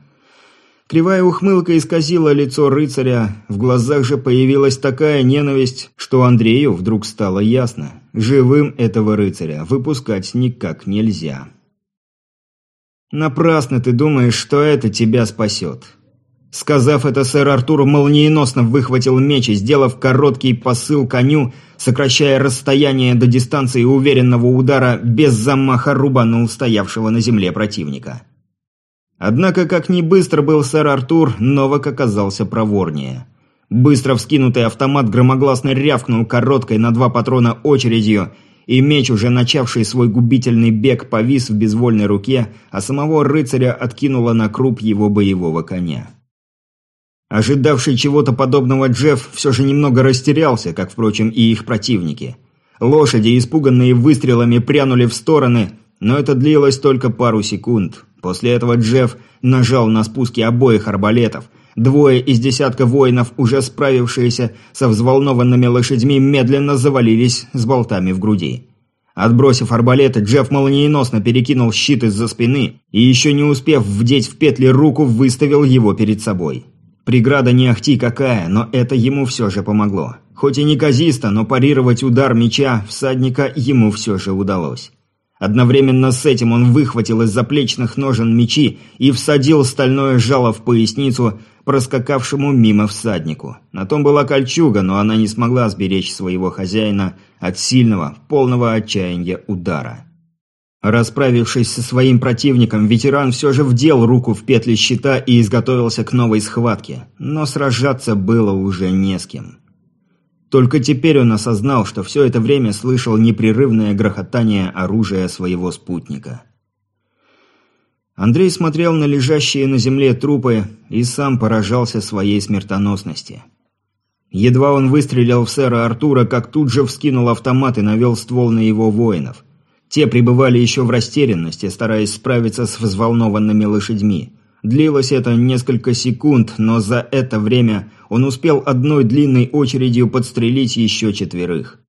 Кривая ухмылка исказила лицо рыцаря, в глазах же появилась такая ненависть, что Андрею вдруг стало ясно. Живым этого рыцаря выпускать никак нельзя. Напрасно ты думаешь, что это тебя спасет. Сказав это, сэр Артур молниеносно выхватил меч и, сделав короткий посыл коню, сокращая расстояние до дистанции уверенного удара, без замаха рубанул стоявшего на земле противника. Однако, как ни быстро был сэр Артур, Новак оказался проворнее. Быстро вскинутый автомат громогласно рявкнул короткой на два патрона очередью, и меч, уже начавший свой губительный бег, повис в безвольной руке, а самого рыцаря откинуло на круп его боевого коня. Ожидавший чего-то подобного Джефф все же немного растерялся, как, впрочем, и их противники. Лошади, испуганные выстрелами, прянули в стороны, но это длилось только пару секунд. После этого Джефф нажал на спуски обоих арбалетов. Двое из десятка воинов, уже справившиеся со взволнованными лошадьми, медленно завалились с болтами в груди. Отбросив арбалеты, Джефф молниеносно перекинул щит из-за спины и, еще не успев вдеть в петли руку, выставил его перед собой. Преграда не ахти какая, но это ему все же помогло. Хоть и неказисто, но парировать удар меча всадника ему все же удалось. Одновременно с этим он выхватил из заплечных ножен мечи и всадил стальное жало в поясницу проскакавшему мимо всаднику. На том была кольчуга, но она не смогла сберечь своего хозяина от сильного, полного отчаяния удара. Расправившись со своим противником, ветеран все же вдел руку в петли щита и изготовился к новой схватке, но сражаться было уже не с кем. Только теперь он осознал, что все это время слышал непрерывное грохотание оружия своего спутника. Андрей смотрел на лежащие на земле трупы и сам поражался своей смертоносности. Едва он выстрелил в сэра Артура, как тут же вскинул автомат и навел ствол на его воинов – те пребывали еще в растерянности, стараясь справиться с взволнованными лошадьми. Длилось это несколько секунд, но за это время он успел одной длинной очередью подстрелить еще четверых.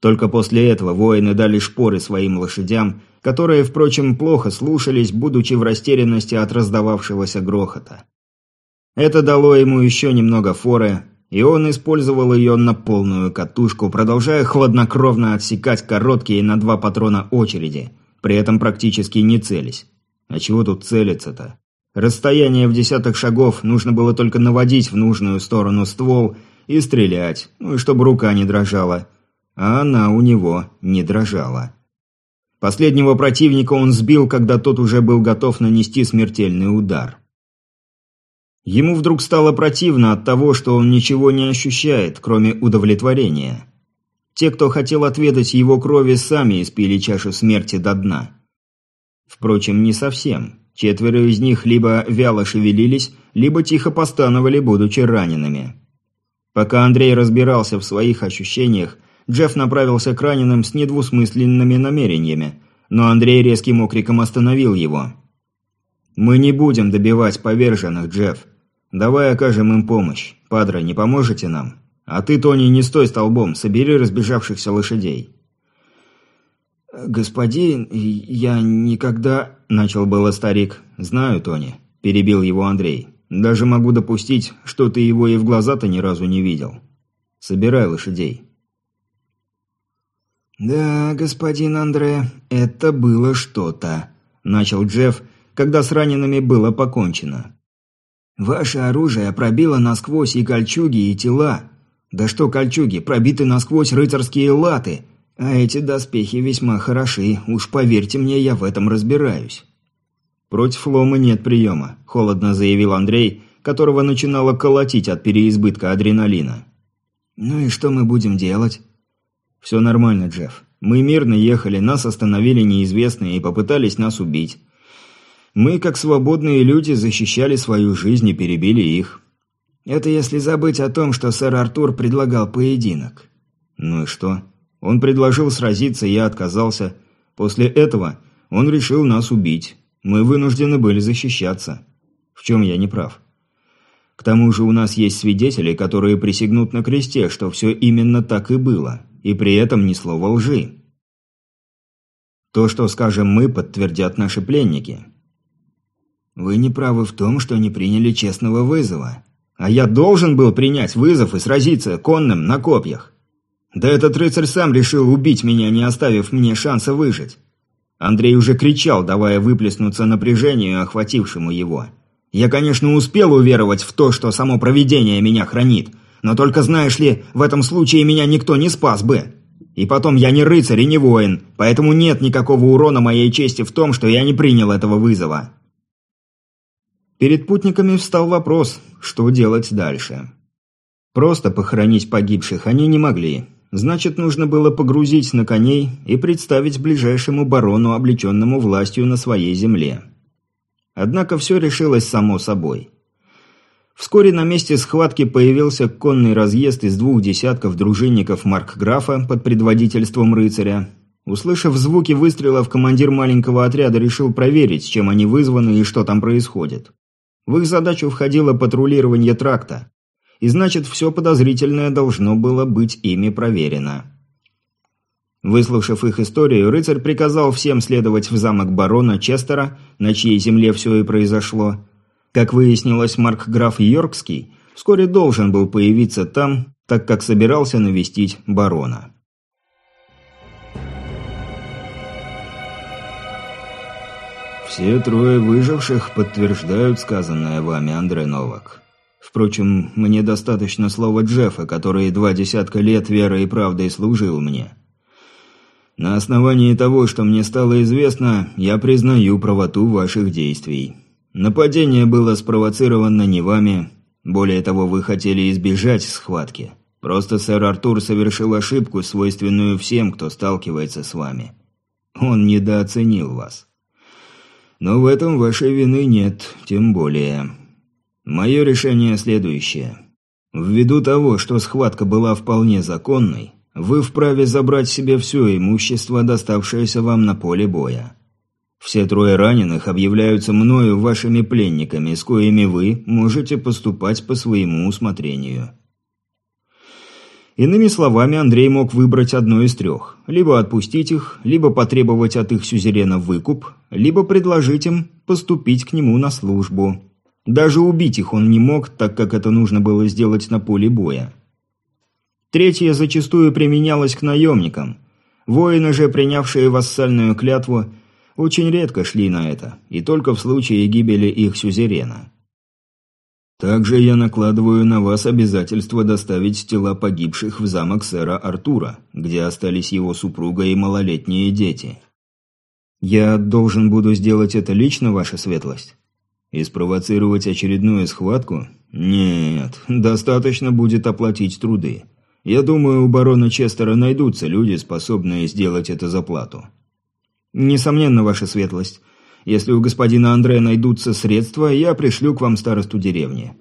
Только после этого воины дали шпоры своим лошадям, которые, впрочем, плохо слушались, будучи в растерянности от раздававшегося грохота. Это дало ему еще немного форы, и он использовал ее на полную катушку, продолжая хладнокровно отсекать короткие на два патрона очереди, при этом практически не целясь. А чего тут целиться-то? Расстояние в десяток шагов нужно было только наводить в нужную сторону ствол и стрелять, ну и чтобы рука не дрожала. А она у него не дрожала. Последнего противника он сбил, когда тот уже был готов нанести смертельный удар. Ему вдруг стало противно от того, что он ничего не ощущает, кроме удовлетворения. Те, кто хотел отведать его крови, сами испили чашу смерти до дна. Впрочем, не совсем. Четверо из них либо вяло шевелились, либо тихо постановали, будучи ранеными. Пока Андрей разбирался в своих ощущениях, Джефф направился к раненым с недвусмысленными намерениями, но Андрей резким окриком остановил его. «Мы не будем добивать поверженных, Джефф. Давай окажем им помощь. Падре, не поможете нам? А ты, Тони, не стой столбом, собери разбежавшихся лошадей». «Господин, я никогда...» – начал было старик. «Знаю, Тони», – перебил его Андрей. «Даже могу допустить, что ты его и в глаза-то ни разу не видел. Собирай лошадей». «Да, господин Андре, это было что-то», – начал Джефф, когда с ранеными было покончено. Ваше оружие пробило насквозь и кольчуги, и тела. Да что кольчуги, пробиты насквозь рыцарские латы. А эти доспехи весьма хороши, уж поверьте мне, я в этом разбираюсь. «Против лома нет приема», – холодно заявил Андрей, которого начинало колотить от переизбытка адреналина. «Ну и что мы будем делать?» «Все нормально, Джефф. Мы мирно ехали, нас остановили неизвестные и попытались нас убить. Мы, как свободные люди, защищали свою жизнь и перебили их. Это если забыть о том, что сэр Артур предлагал поединок. Ну и что? Он предложил сразиться, я отказался. После этого он решил нас убить. Мы вынуждены были защищаться. В чем я не прав? К тому же у нас есть свидетели, которые присягнут на кресте, что все именно так и было, и при этом ни слова лжи. То, что скажем мы, подтвердят наши пленники. Вы не правы в том, что не приняли честного вызова. А я должен был принять вызов и сразиться конным на копьях. Да этот рыцарь сам решил убить меня, не оставив мне шанса выжить. Андрей уже кричал, давая выплеснуться напряжению, охватившему его. Я, конечно, успел уверовать в то, что само провидение меня хранит, но только знаешь ли, в этом случае меня никто не спас бы. И потом, я не рыцарь и не воин, поэтому нет никакого урона моей чести в том, что я не принял этого вызова. Перед путниками встал вопрос, что делать дальше. Просто похоронить погибших они не могли. Значит, нужно было погрузить на коней и представить ближайшему барону, облеченному властью на своей земле. Однако все решилось само собой. Вскоре на месте схватки появился конный разъезд из двух десятков дружинников Маркграфа под предводительством рыцаря. Услышав звуки выстрелов, командир маленького отряда решил проверить, чем они вызваны и что там происходит. В их задачу входило патрулирование тракта. И значит, все подозрительное должно было быть ими проверено. Выслушав их историю, рыцарь приказал всем следовать в замок барона Честера, на чьей земле все и произошло, как выяснилось, Марк-граф Йоркский вскоре должен был появиться там, так как собирался навестить барона. Все трое выживших подтверждают сказанное вами, Андре Новак. Впрочем, мне достаточно слова Джеффа, который два десятка лет верой и правдой служил мне. На основании того, что мне стало известно, я признаю правоту ваших действий. Нападение было спровоцировано не вами. Более того, вы хотели избежать схватки. Просто сэр Артур совершил ошибку, свойственную всем, кто сталкивается с вами. Он недооценил вас. Но в этом вашей вины нет, тем более. Мое решение следующее. Ввиду того, что схватка была вполне законной, вы вправе забрать себе все имущество, доставшееся вам на поле боя. Все трое раненых объявляются мною вашими пленниками, с коими вы можете поступать по своему усмотрению. Иными словами, Андрей мог выбрать одно из трех. Либо отпустить их, либо потребовать от их сюзерена выкуп, либо предложить им поступить к нему на службу. Даже убить их он не мог, так как это нужно было сделать на поле боя. Третье зачастую применялось к наемникам. Воины же, принявшие вассальную клятву, очень редко шли на это, и только в случае гибели их сюзерена. Также я накладываю на вас обязательство доставить тела погибших в замок сэра Артура, где остались его супруга и малолетние дети. Я должен буду сделать это лично, ваша светлость? И спровоцировать очередную схватку? Нет, достаточно будет оплатить труды. Я думаю, у барона Честера найдутся люди, способные сделать это за плату. «Несомненно, ваша светлость. Если у господина Андрея найдутся средства, я пришлю к вам старосту деревни».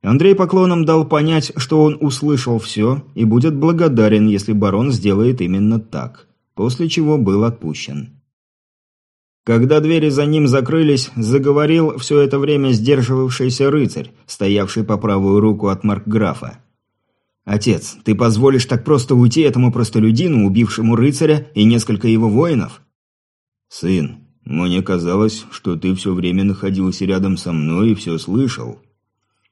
Андрей поклоном дал понять, что он услышал все и будет благодарен, если барон сделает именно так, после чего был отпущен. Когда двери за ним закрылись, заговорил все это время сдерживавшийся рыцарь, стоявший по правую руку от маркграфа. «Отец, ты позволишь так просто уйти этому простолюдину, убившему рыцаря и несколько его воинов?» «Сын, мне казалось, что ты все время находился рядом со мной и все слышал».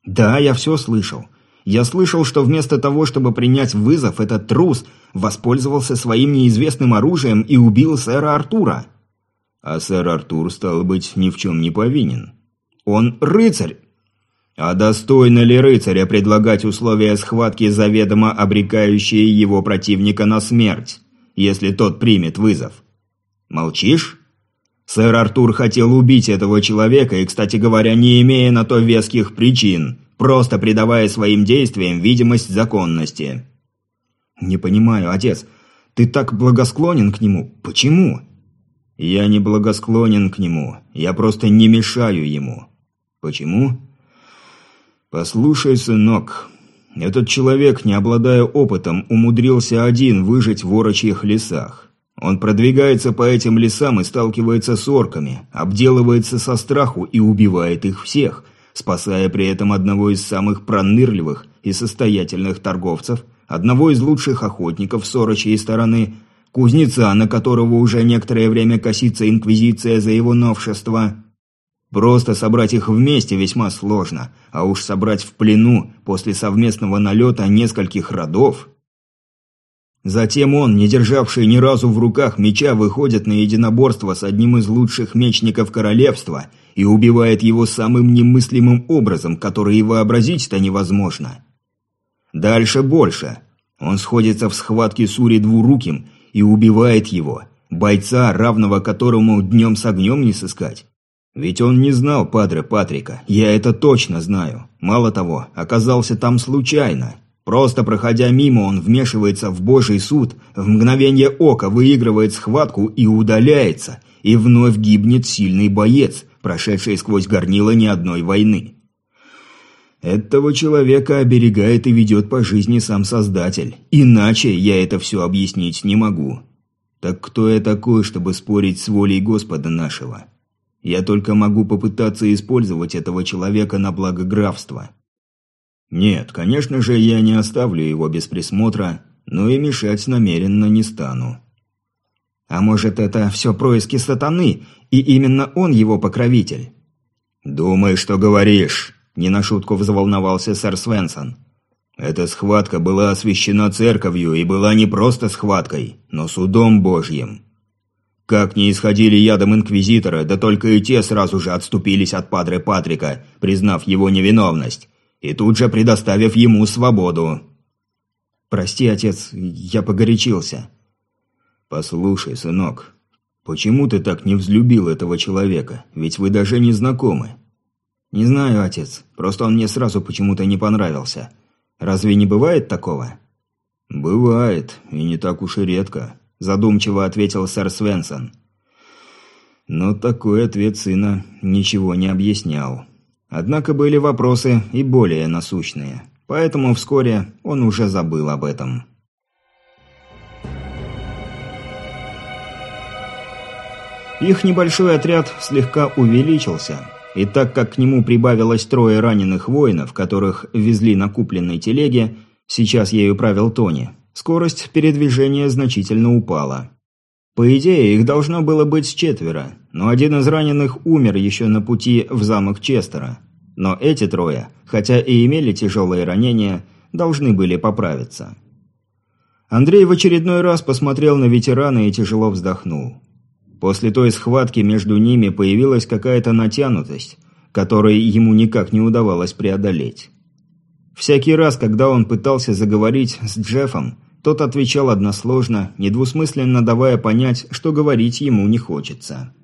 «Да, я все слышал. Я слышал, что вместо того, чтобы принять вызов, этот трус воспользовался своим неизвестным оружием и убил сэра Артура». «А сэр Артур, стал быть, ни в чем не повинен». «Он рыцарь, а достойно ли рыцаря предлагать условия схватки, заведомо обрекающие его противника на смерть, если тот примет вызов? Молчишь? Сэр Артур хотел убить этого человека и, кстати говоря, не имея на то веских причин, просто придавая своим действиям видимость законности. «Не понимаю, отец, ты так благосклонен к нему. Почему?» «Я не благосклонен к нему, я просто не мешаю ему. Почему?» «Послушай, сынок, этот человек, не обладая опытом, умудрился один выжить в орочьих лесах. Он продвигается по этим лесам и сталкивается с орками, обделывается со страху и убивает их всех, спасая при этом одного из самых пронырливых и состоятельных торговцев, одного из лучших охотников с орочьей стороны, кузнеца, на которого уже некоторое время косится инквизиция за его новшество, Просто собрать их вместе весьма сложно, а уж собрать в плену после совместного налета нескольких родов... Затем он, не державший ни разу в руках меча, выходит на единоборство с одним из лучших мечников королевства и убивает его самым немыслимым образом, который и вообразить-то невозможно. Дальше больше. Он сходится в схватке с Ури двуруким и убивает его, бойца, равного которому днем с огнем не сыскать. Ведь он не знал Падре Патрика, я это точно знаю. Мало того, оказался там случайно. Просто проходя мимо, он вмешивается в Божий суд, в мгновение ока выигрывает схватку и удаляется, и вновь гибнет сильный боец, прошедший сквозь горнило ни одной войны. Этого человека оберегает и ведет по жизни сам Создатель. Иначе я это все объяснить не могу. Так кто я такой, чтобы спорить с волей Господа нашего? Я только могу попытаться использовать этого человека на благо графства. Нет, конечно же, я не оставлю его без присмотра, но и мешать намеренно не стану. А может, это все происки сатаны, и именно он его покровитель? «Думай, что говоришь», – не на шутку взволновался сэр Свенсон. «Эта схватка была освящена церковью и была не просто схваткой, но судом Божьим. Как не исходили ядом инквизитора, да только и те сразу же отступились от Падре Патрика, признав его невиновность и тут же предоставив ему свободу. «Прости, отец, я погорячился». «Послушай, сынок, почему ты так не взлюбил этого человека? Ведь вы даже не знакомы». «Не знаю, отец, просто он мне сразу почему-то не понравился. Разве не бывает такого?» «Бывает, и не так уж и редко», – задумчиво ответил сэр Свенсон. Но такой ответ сына ничего не объяснял. Однако были вопросы и более насущные, поэтому вскоре он уже забыл об этом. Их небольшой отряд слегка увеличился, и так как к нему прибавилось трое раненых воинов, которых везли на купленной телеге, сейчас ею правил Тони, скорость передвижения значительно упала. По идее, их должно было быть четверо, но один из раненых умер еще на пути в замок Честера. Но эти трое, хотя и имели тяжелые ранения, должны были поправиться. Андрей в очередной раз посмотрел на ветерана и тяжело вздохнул. После той схватки между ними появилась какая-то натянутость, которой ему никак не удавалось преодолеть. Всякий раз, когда он пытался заговорить с Джеффом, тот отвечал односложно, недвусмысленно давая понять, что говорить ему не хочется.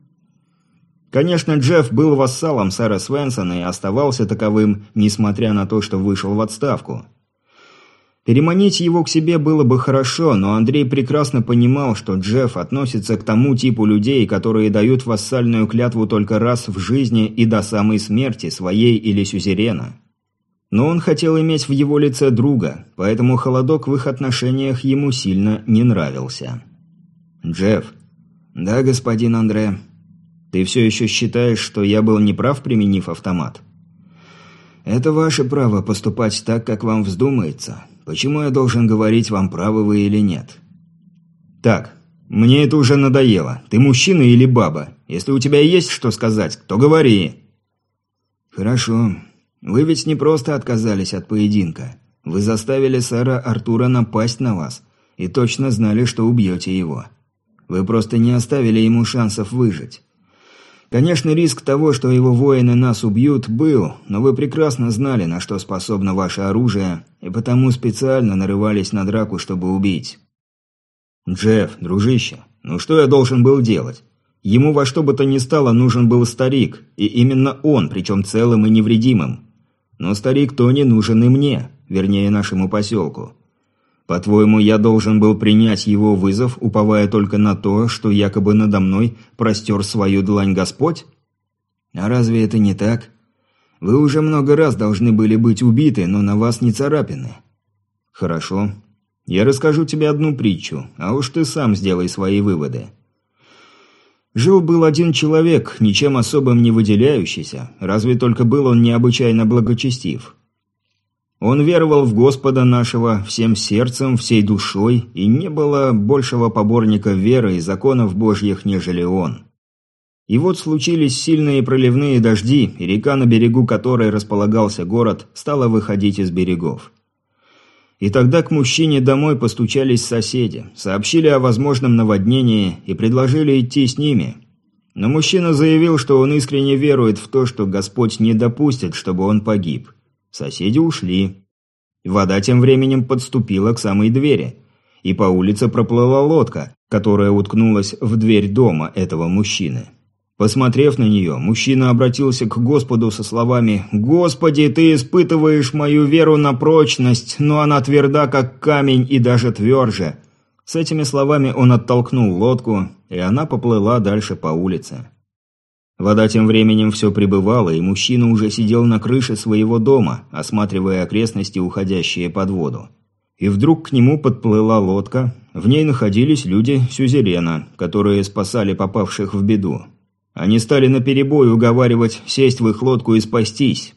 Конечно, Джефф был вассалом сэра Свенсона и оставался таковым, несмотря на то, что вышел в отставку. Переманить его к себе было бы хорошо, но Андрей прекрасно понимал, что Джефф относится к тому типу людей, которые дают вассальную клятву только раз в жизни и до самой смерти своей или сюзерена. Но он хотел иметь в его лице друга, поэтому холодок в их отношениях ему сильно не нравился. «Джефф». «Да, господин Андре». Ты все еще считаешь, что я был неправ, применив автомат? Это ваше право поступать так, как вам вздумается. Почему я должен говорить вам, правы вы или нет? Так, мне это уже надоело. Ты мужчина или баба? Если у тебя есть что сказать, то говори. Хорошо. Вы ведь не просто отказались от поединка. Вы заставили сэра Артура напасть на вас и точно знали, что убьете его. Вы просто не оставили ему шансов выжить. Конечно, риск того, что его воины нас убьют, был, но вы прекрасно знали, на что способно ваше оружие, и потому специально нарывались на драку, чтобы убить. Джефф, дружище, ну что я должен был делать? Ему во что бы то ни стало нужен был старик, и именно он, причем целым и невредимым. Но старик Тони нужен и мне, вернее нашему поселку. По-твоему, я должен был принять его вызов, уповая только на то, что якобы надо мной простер свою длань Господь? А разве это не так? Вы уже много раз должны были быть убиты, но на вас не царапины. Хорошо. Я расскажу тебе одну притчу, а уж ты сам сделай свои выводы. Жил-был один человек, ничем особым не выделяющийся, разве только был он необычайно благочестив. Он веровал в Господа нашего всем сердцем, всей душой, и не было большего поборника веры и законов Божьих, нежели он. И вот случились сильные проливные дожди, и река, на берегу которой располагался город, стала выходить из берегов. И тогда к мужчине домой постучались соседи, сообщили о возможном наводнении и предложили идти с ними. Но мужчина заявил, что он искренне верует в то, что Господь не допустит, чтобы он погиб. Соседи ушли. Вода тем временем подступила к самой двери, и по улице проплыла лодка, которая уткнулась в дверь дома этого мужчины. Посмотрев на нее, мужчина обратился к Господу со словами «Господи, ты испытываешь мою веру на прочность, но она тверда, как камень и даже тверже». С этими словами он оттолкнул лодку, и она поплыла дальше по улице. Вода тем временем все прибывала, и мужчина уже сидел на крыше своего дома, осматривая окрестности, уходящие под воду. И вдруг к нему подплыла лодка, в ней находились люди Сюзерена, которые спасали попавших в беду. Они стали наперебой уговаривать сесть в их лодку и спастись.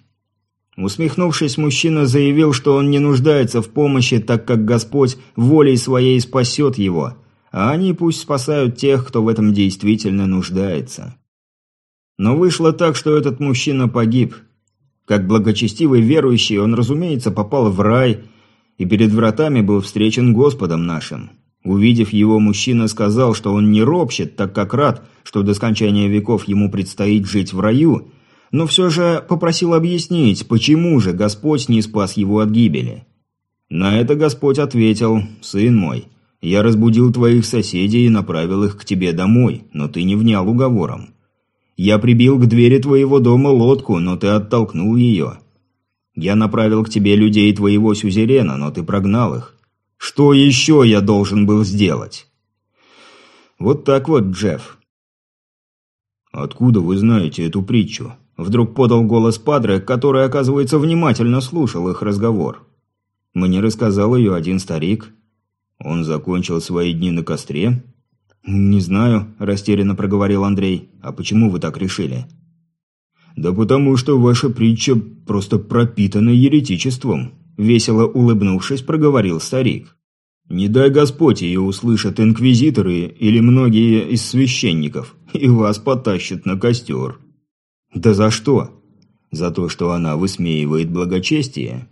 Усмехнувшись, мужчина заявил, что он не нуждается в помощи, так как Господь волей своей спасет его, а они пусть спасают тех, кто в этом действительно нуждается. Но вышло так, что этот мужчина погиб. Как благочестивый верующий, он, разумеется, попал в рай и перед вратами был встречен Господом нашим. Увидев его, мужчина сказал, что он не ропщет, так как рад, что до скончания веков ему предстоит жить в раю, но все же попросил объяснить, почему же Господь не спас его от гибели. На это Господь ответил, «Сын мой, я разбудил твоих соседей и направил их к тебе домой, но ты не внял уговором. Я прибил к двери твоего дома лодку, но ты оттолкнул ее. Я направил к тебе людей твоего сюзерена, но ты прогнал их. Что еще я должен был сделать? Вот так вот, Джефф. Откуда вы знаете эту притчу? Вдруг подал голос Падре, который, оказывается, внимательно слушал их разговор. Мне рассказал ее один старик. Он закончил свои дни на костре? «Не знаю», – растерянно проговорил Андрей. «А почему вы так решили?» «Да потому что ваша притча просто пропитана еретичеством», Весело улыбнувшись, проговорил старик. «Не дай Господь ее услышат инквизиторы или многие из священников, и вас потащат на костер». «Да за что?» «За то, что она высмеивает благочестие».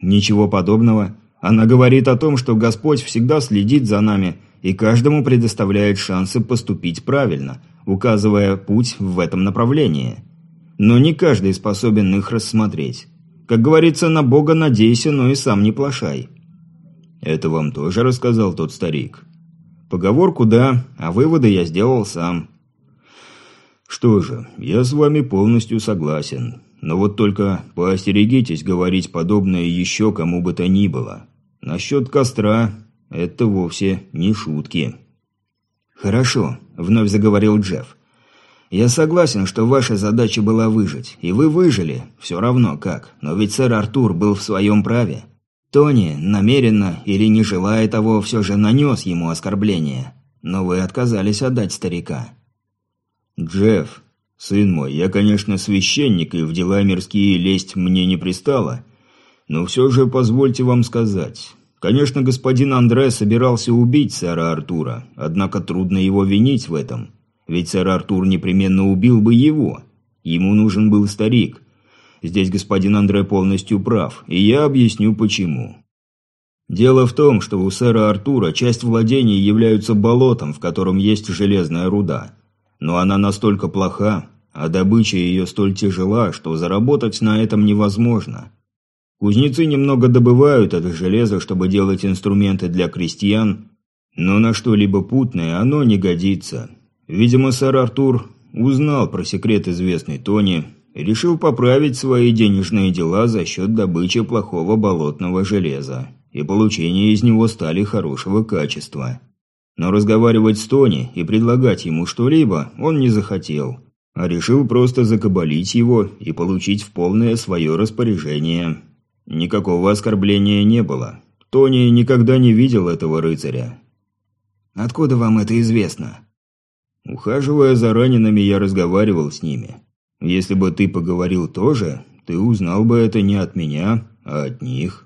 «Ничего подобного. Она говорит о том, что Господь всегда следит за нами и каждому предоставляет шансы поступить правильно, указывая путь в этом направлении. Но не каждый способен их рассмотреть. Как говорится, на Бога надейся, но и сам не плашай. Это вам тоже рассказал тот старик? Поговорку да, а выводы я сделал сам. Что же, я с вами полностью согласен. Но вот только поостерегитесь говорить подобное еще кому бы то ни было. Насчет костра – это вовсе не шутки. «Хорошо», – вновь заговорил Джефф. Я согласен, что ваша задача была выжить, и вы выжили, все равно как, но ведь сэр Артур был в своем праве. Тони, намеренно или не желая того, все же нанес ему оскорбление, но вы отказались отдать старика. Джефф, сын мой, я, конечно, священник, и в дела мирские лезть мне не пристало, но все же позвольте вам сказать... Конечно, господин Андре собирался убить сэра Артура, однако трудно его винить в этом. Ведь сэр Артур непременно убил бы его. Ему нужен был старик. Здесь господин Андре полностью прав, и я объясню почему. Дело в том, что у сэра Артура часть владений являются болотом, в котором есть железная руда. Но она настолько плоха, а добыча ее столь тяжела, что заработать на этом невозможно. Кузнецы немного добывают это железо, чтобы делать инструменты для крестьян, но на что-либо путное оно не годится, Видимо, сэр Артур узнал про секрет известной Тони и решил поправить свои денежные дела за счет добычи плохого болотного железа и получения из него стали хорошего качества. Но разговаривать с Тони и предлагать ему что-либо он не захотел, а решил просто закабалить его и получить в полное свое распоряжение. Никакого оскорбления не было. Тони никогда не видел этого рыцаря. «Откуда вам это известно?» Ухаживая за ранеными, я разговаривал с ними. Если бы ты поговорил тоже, ты узнал бы это не от меня, а от них.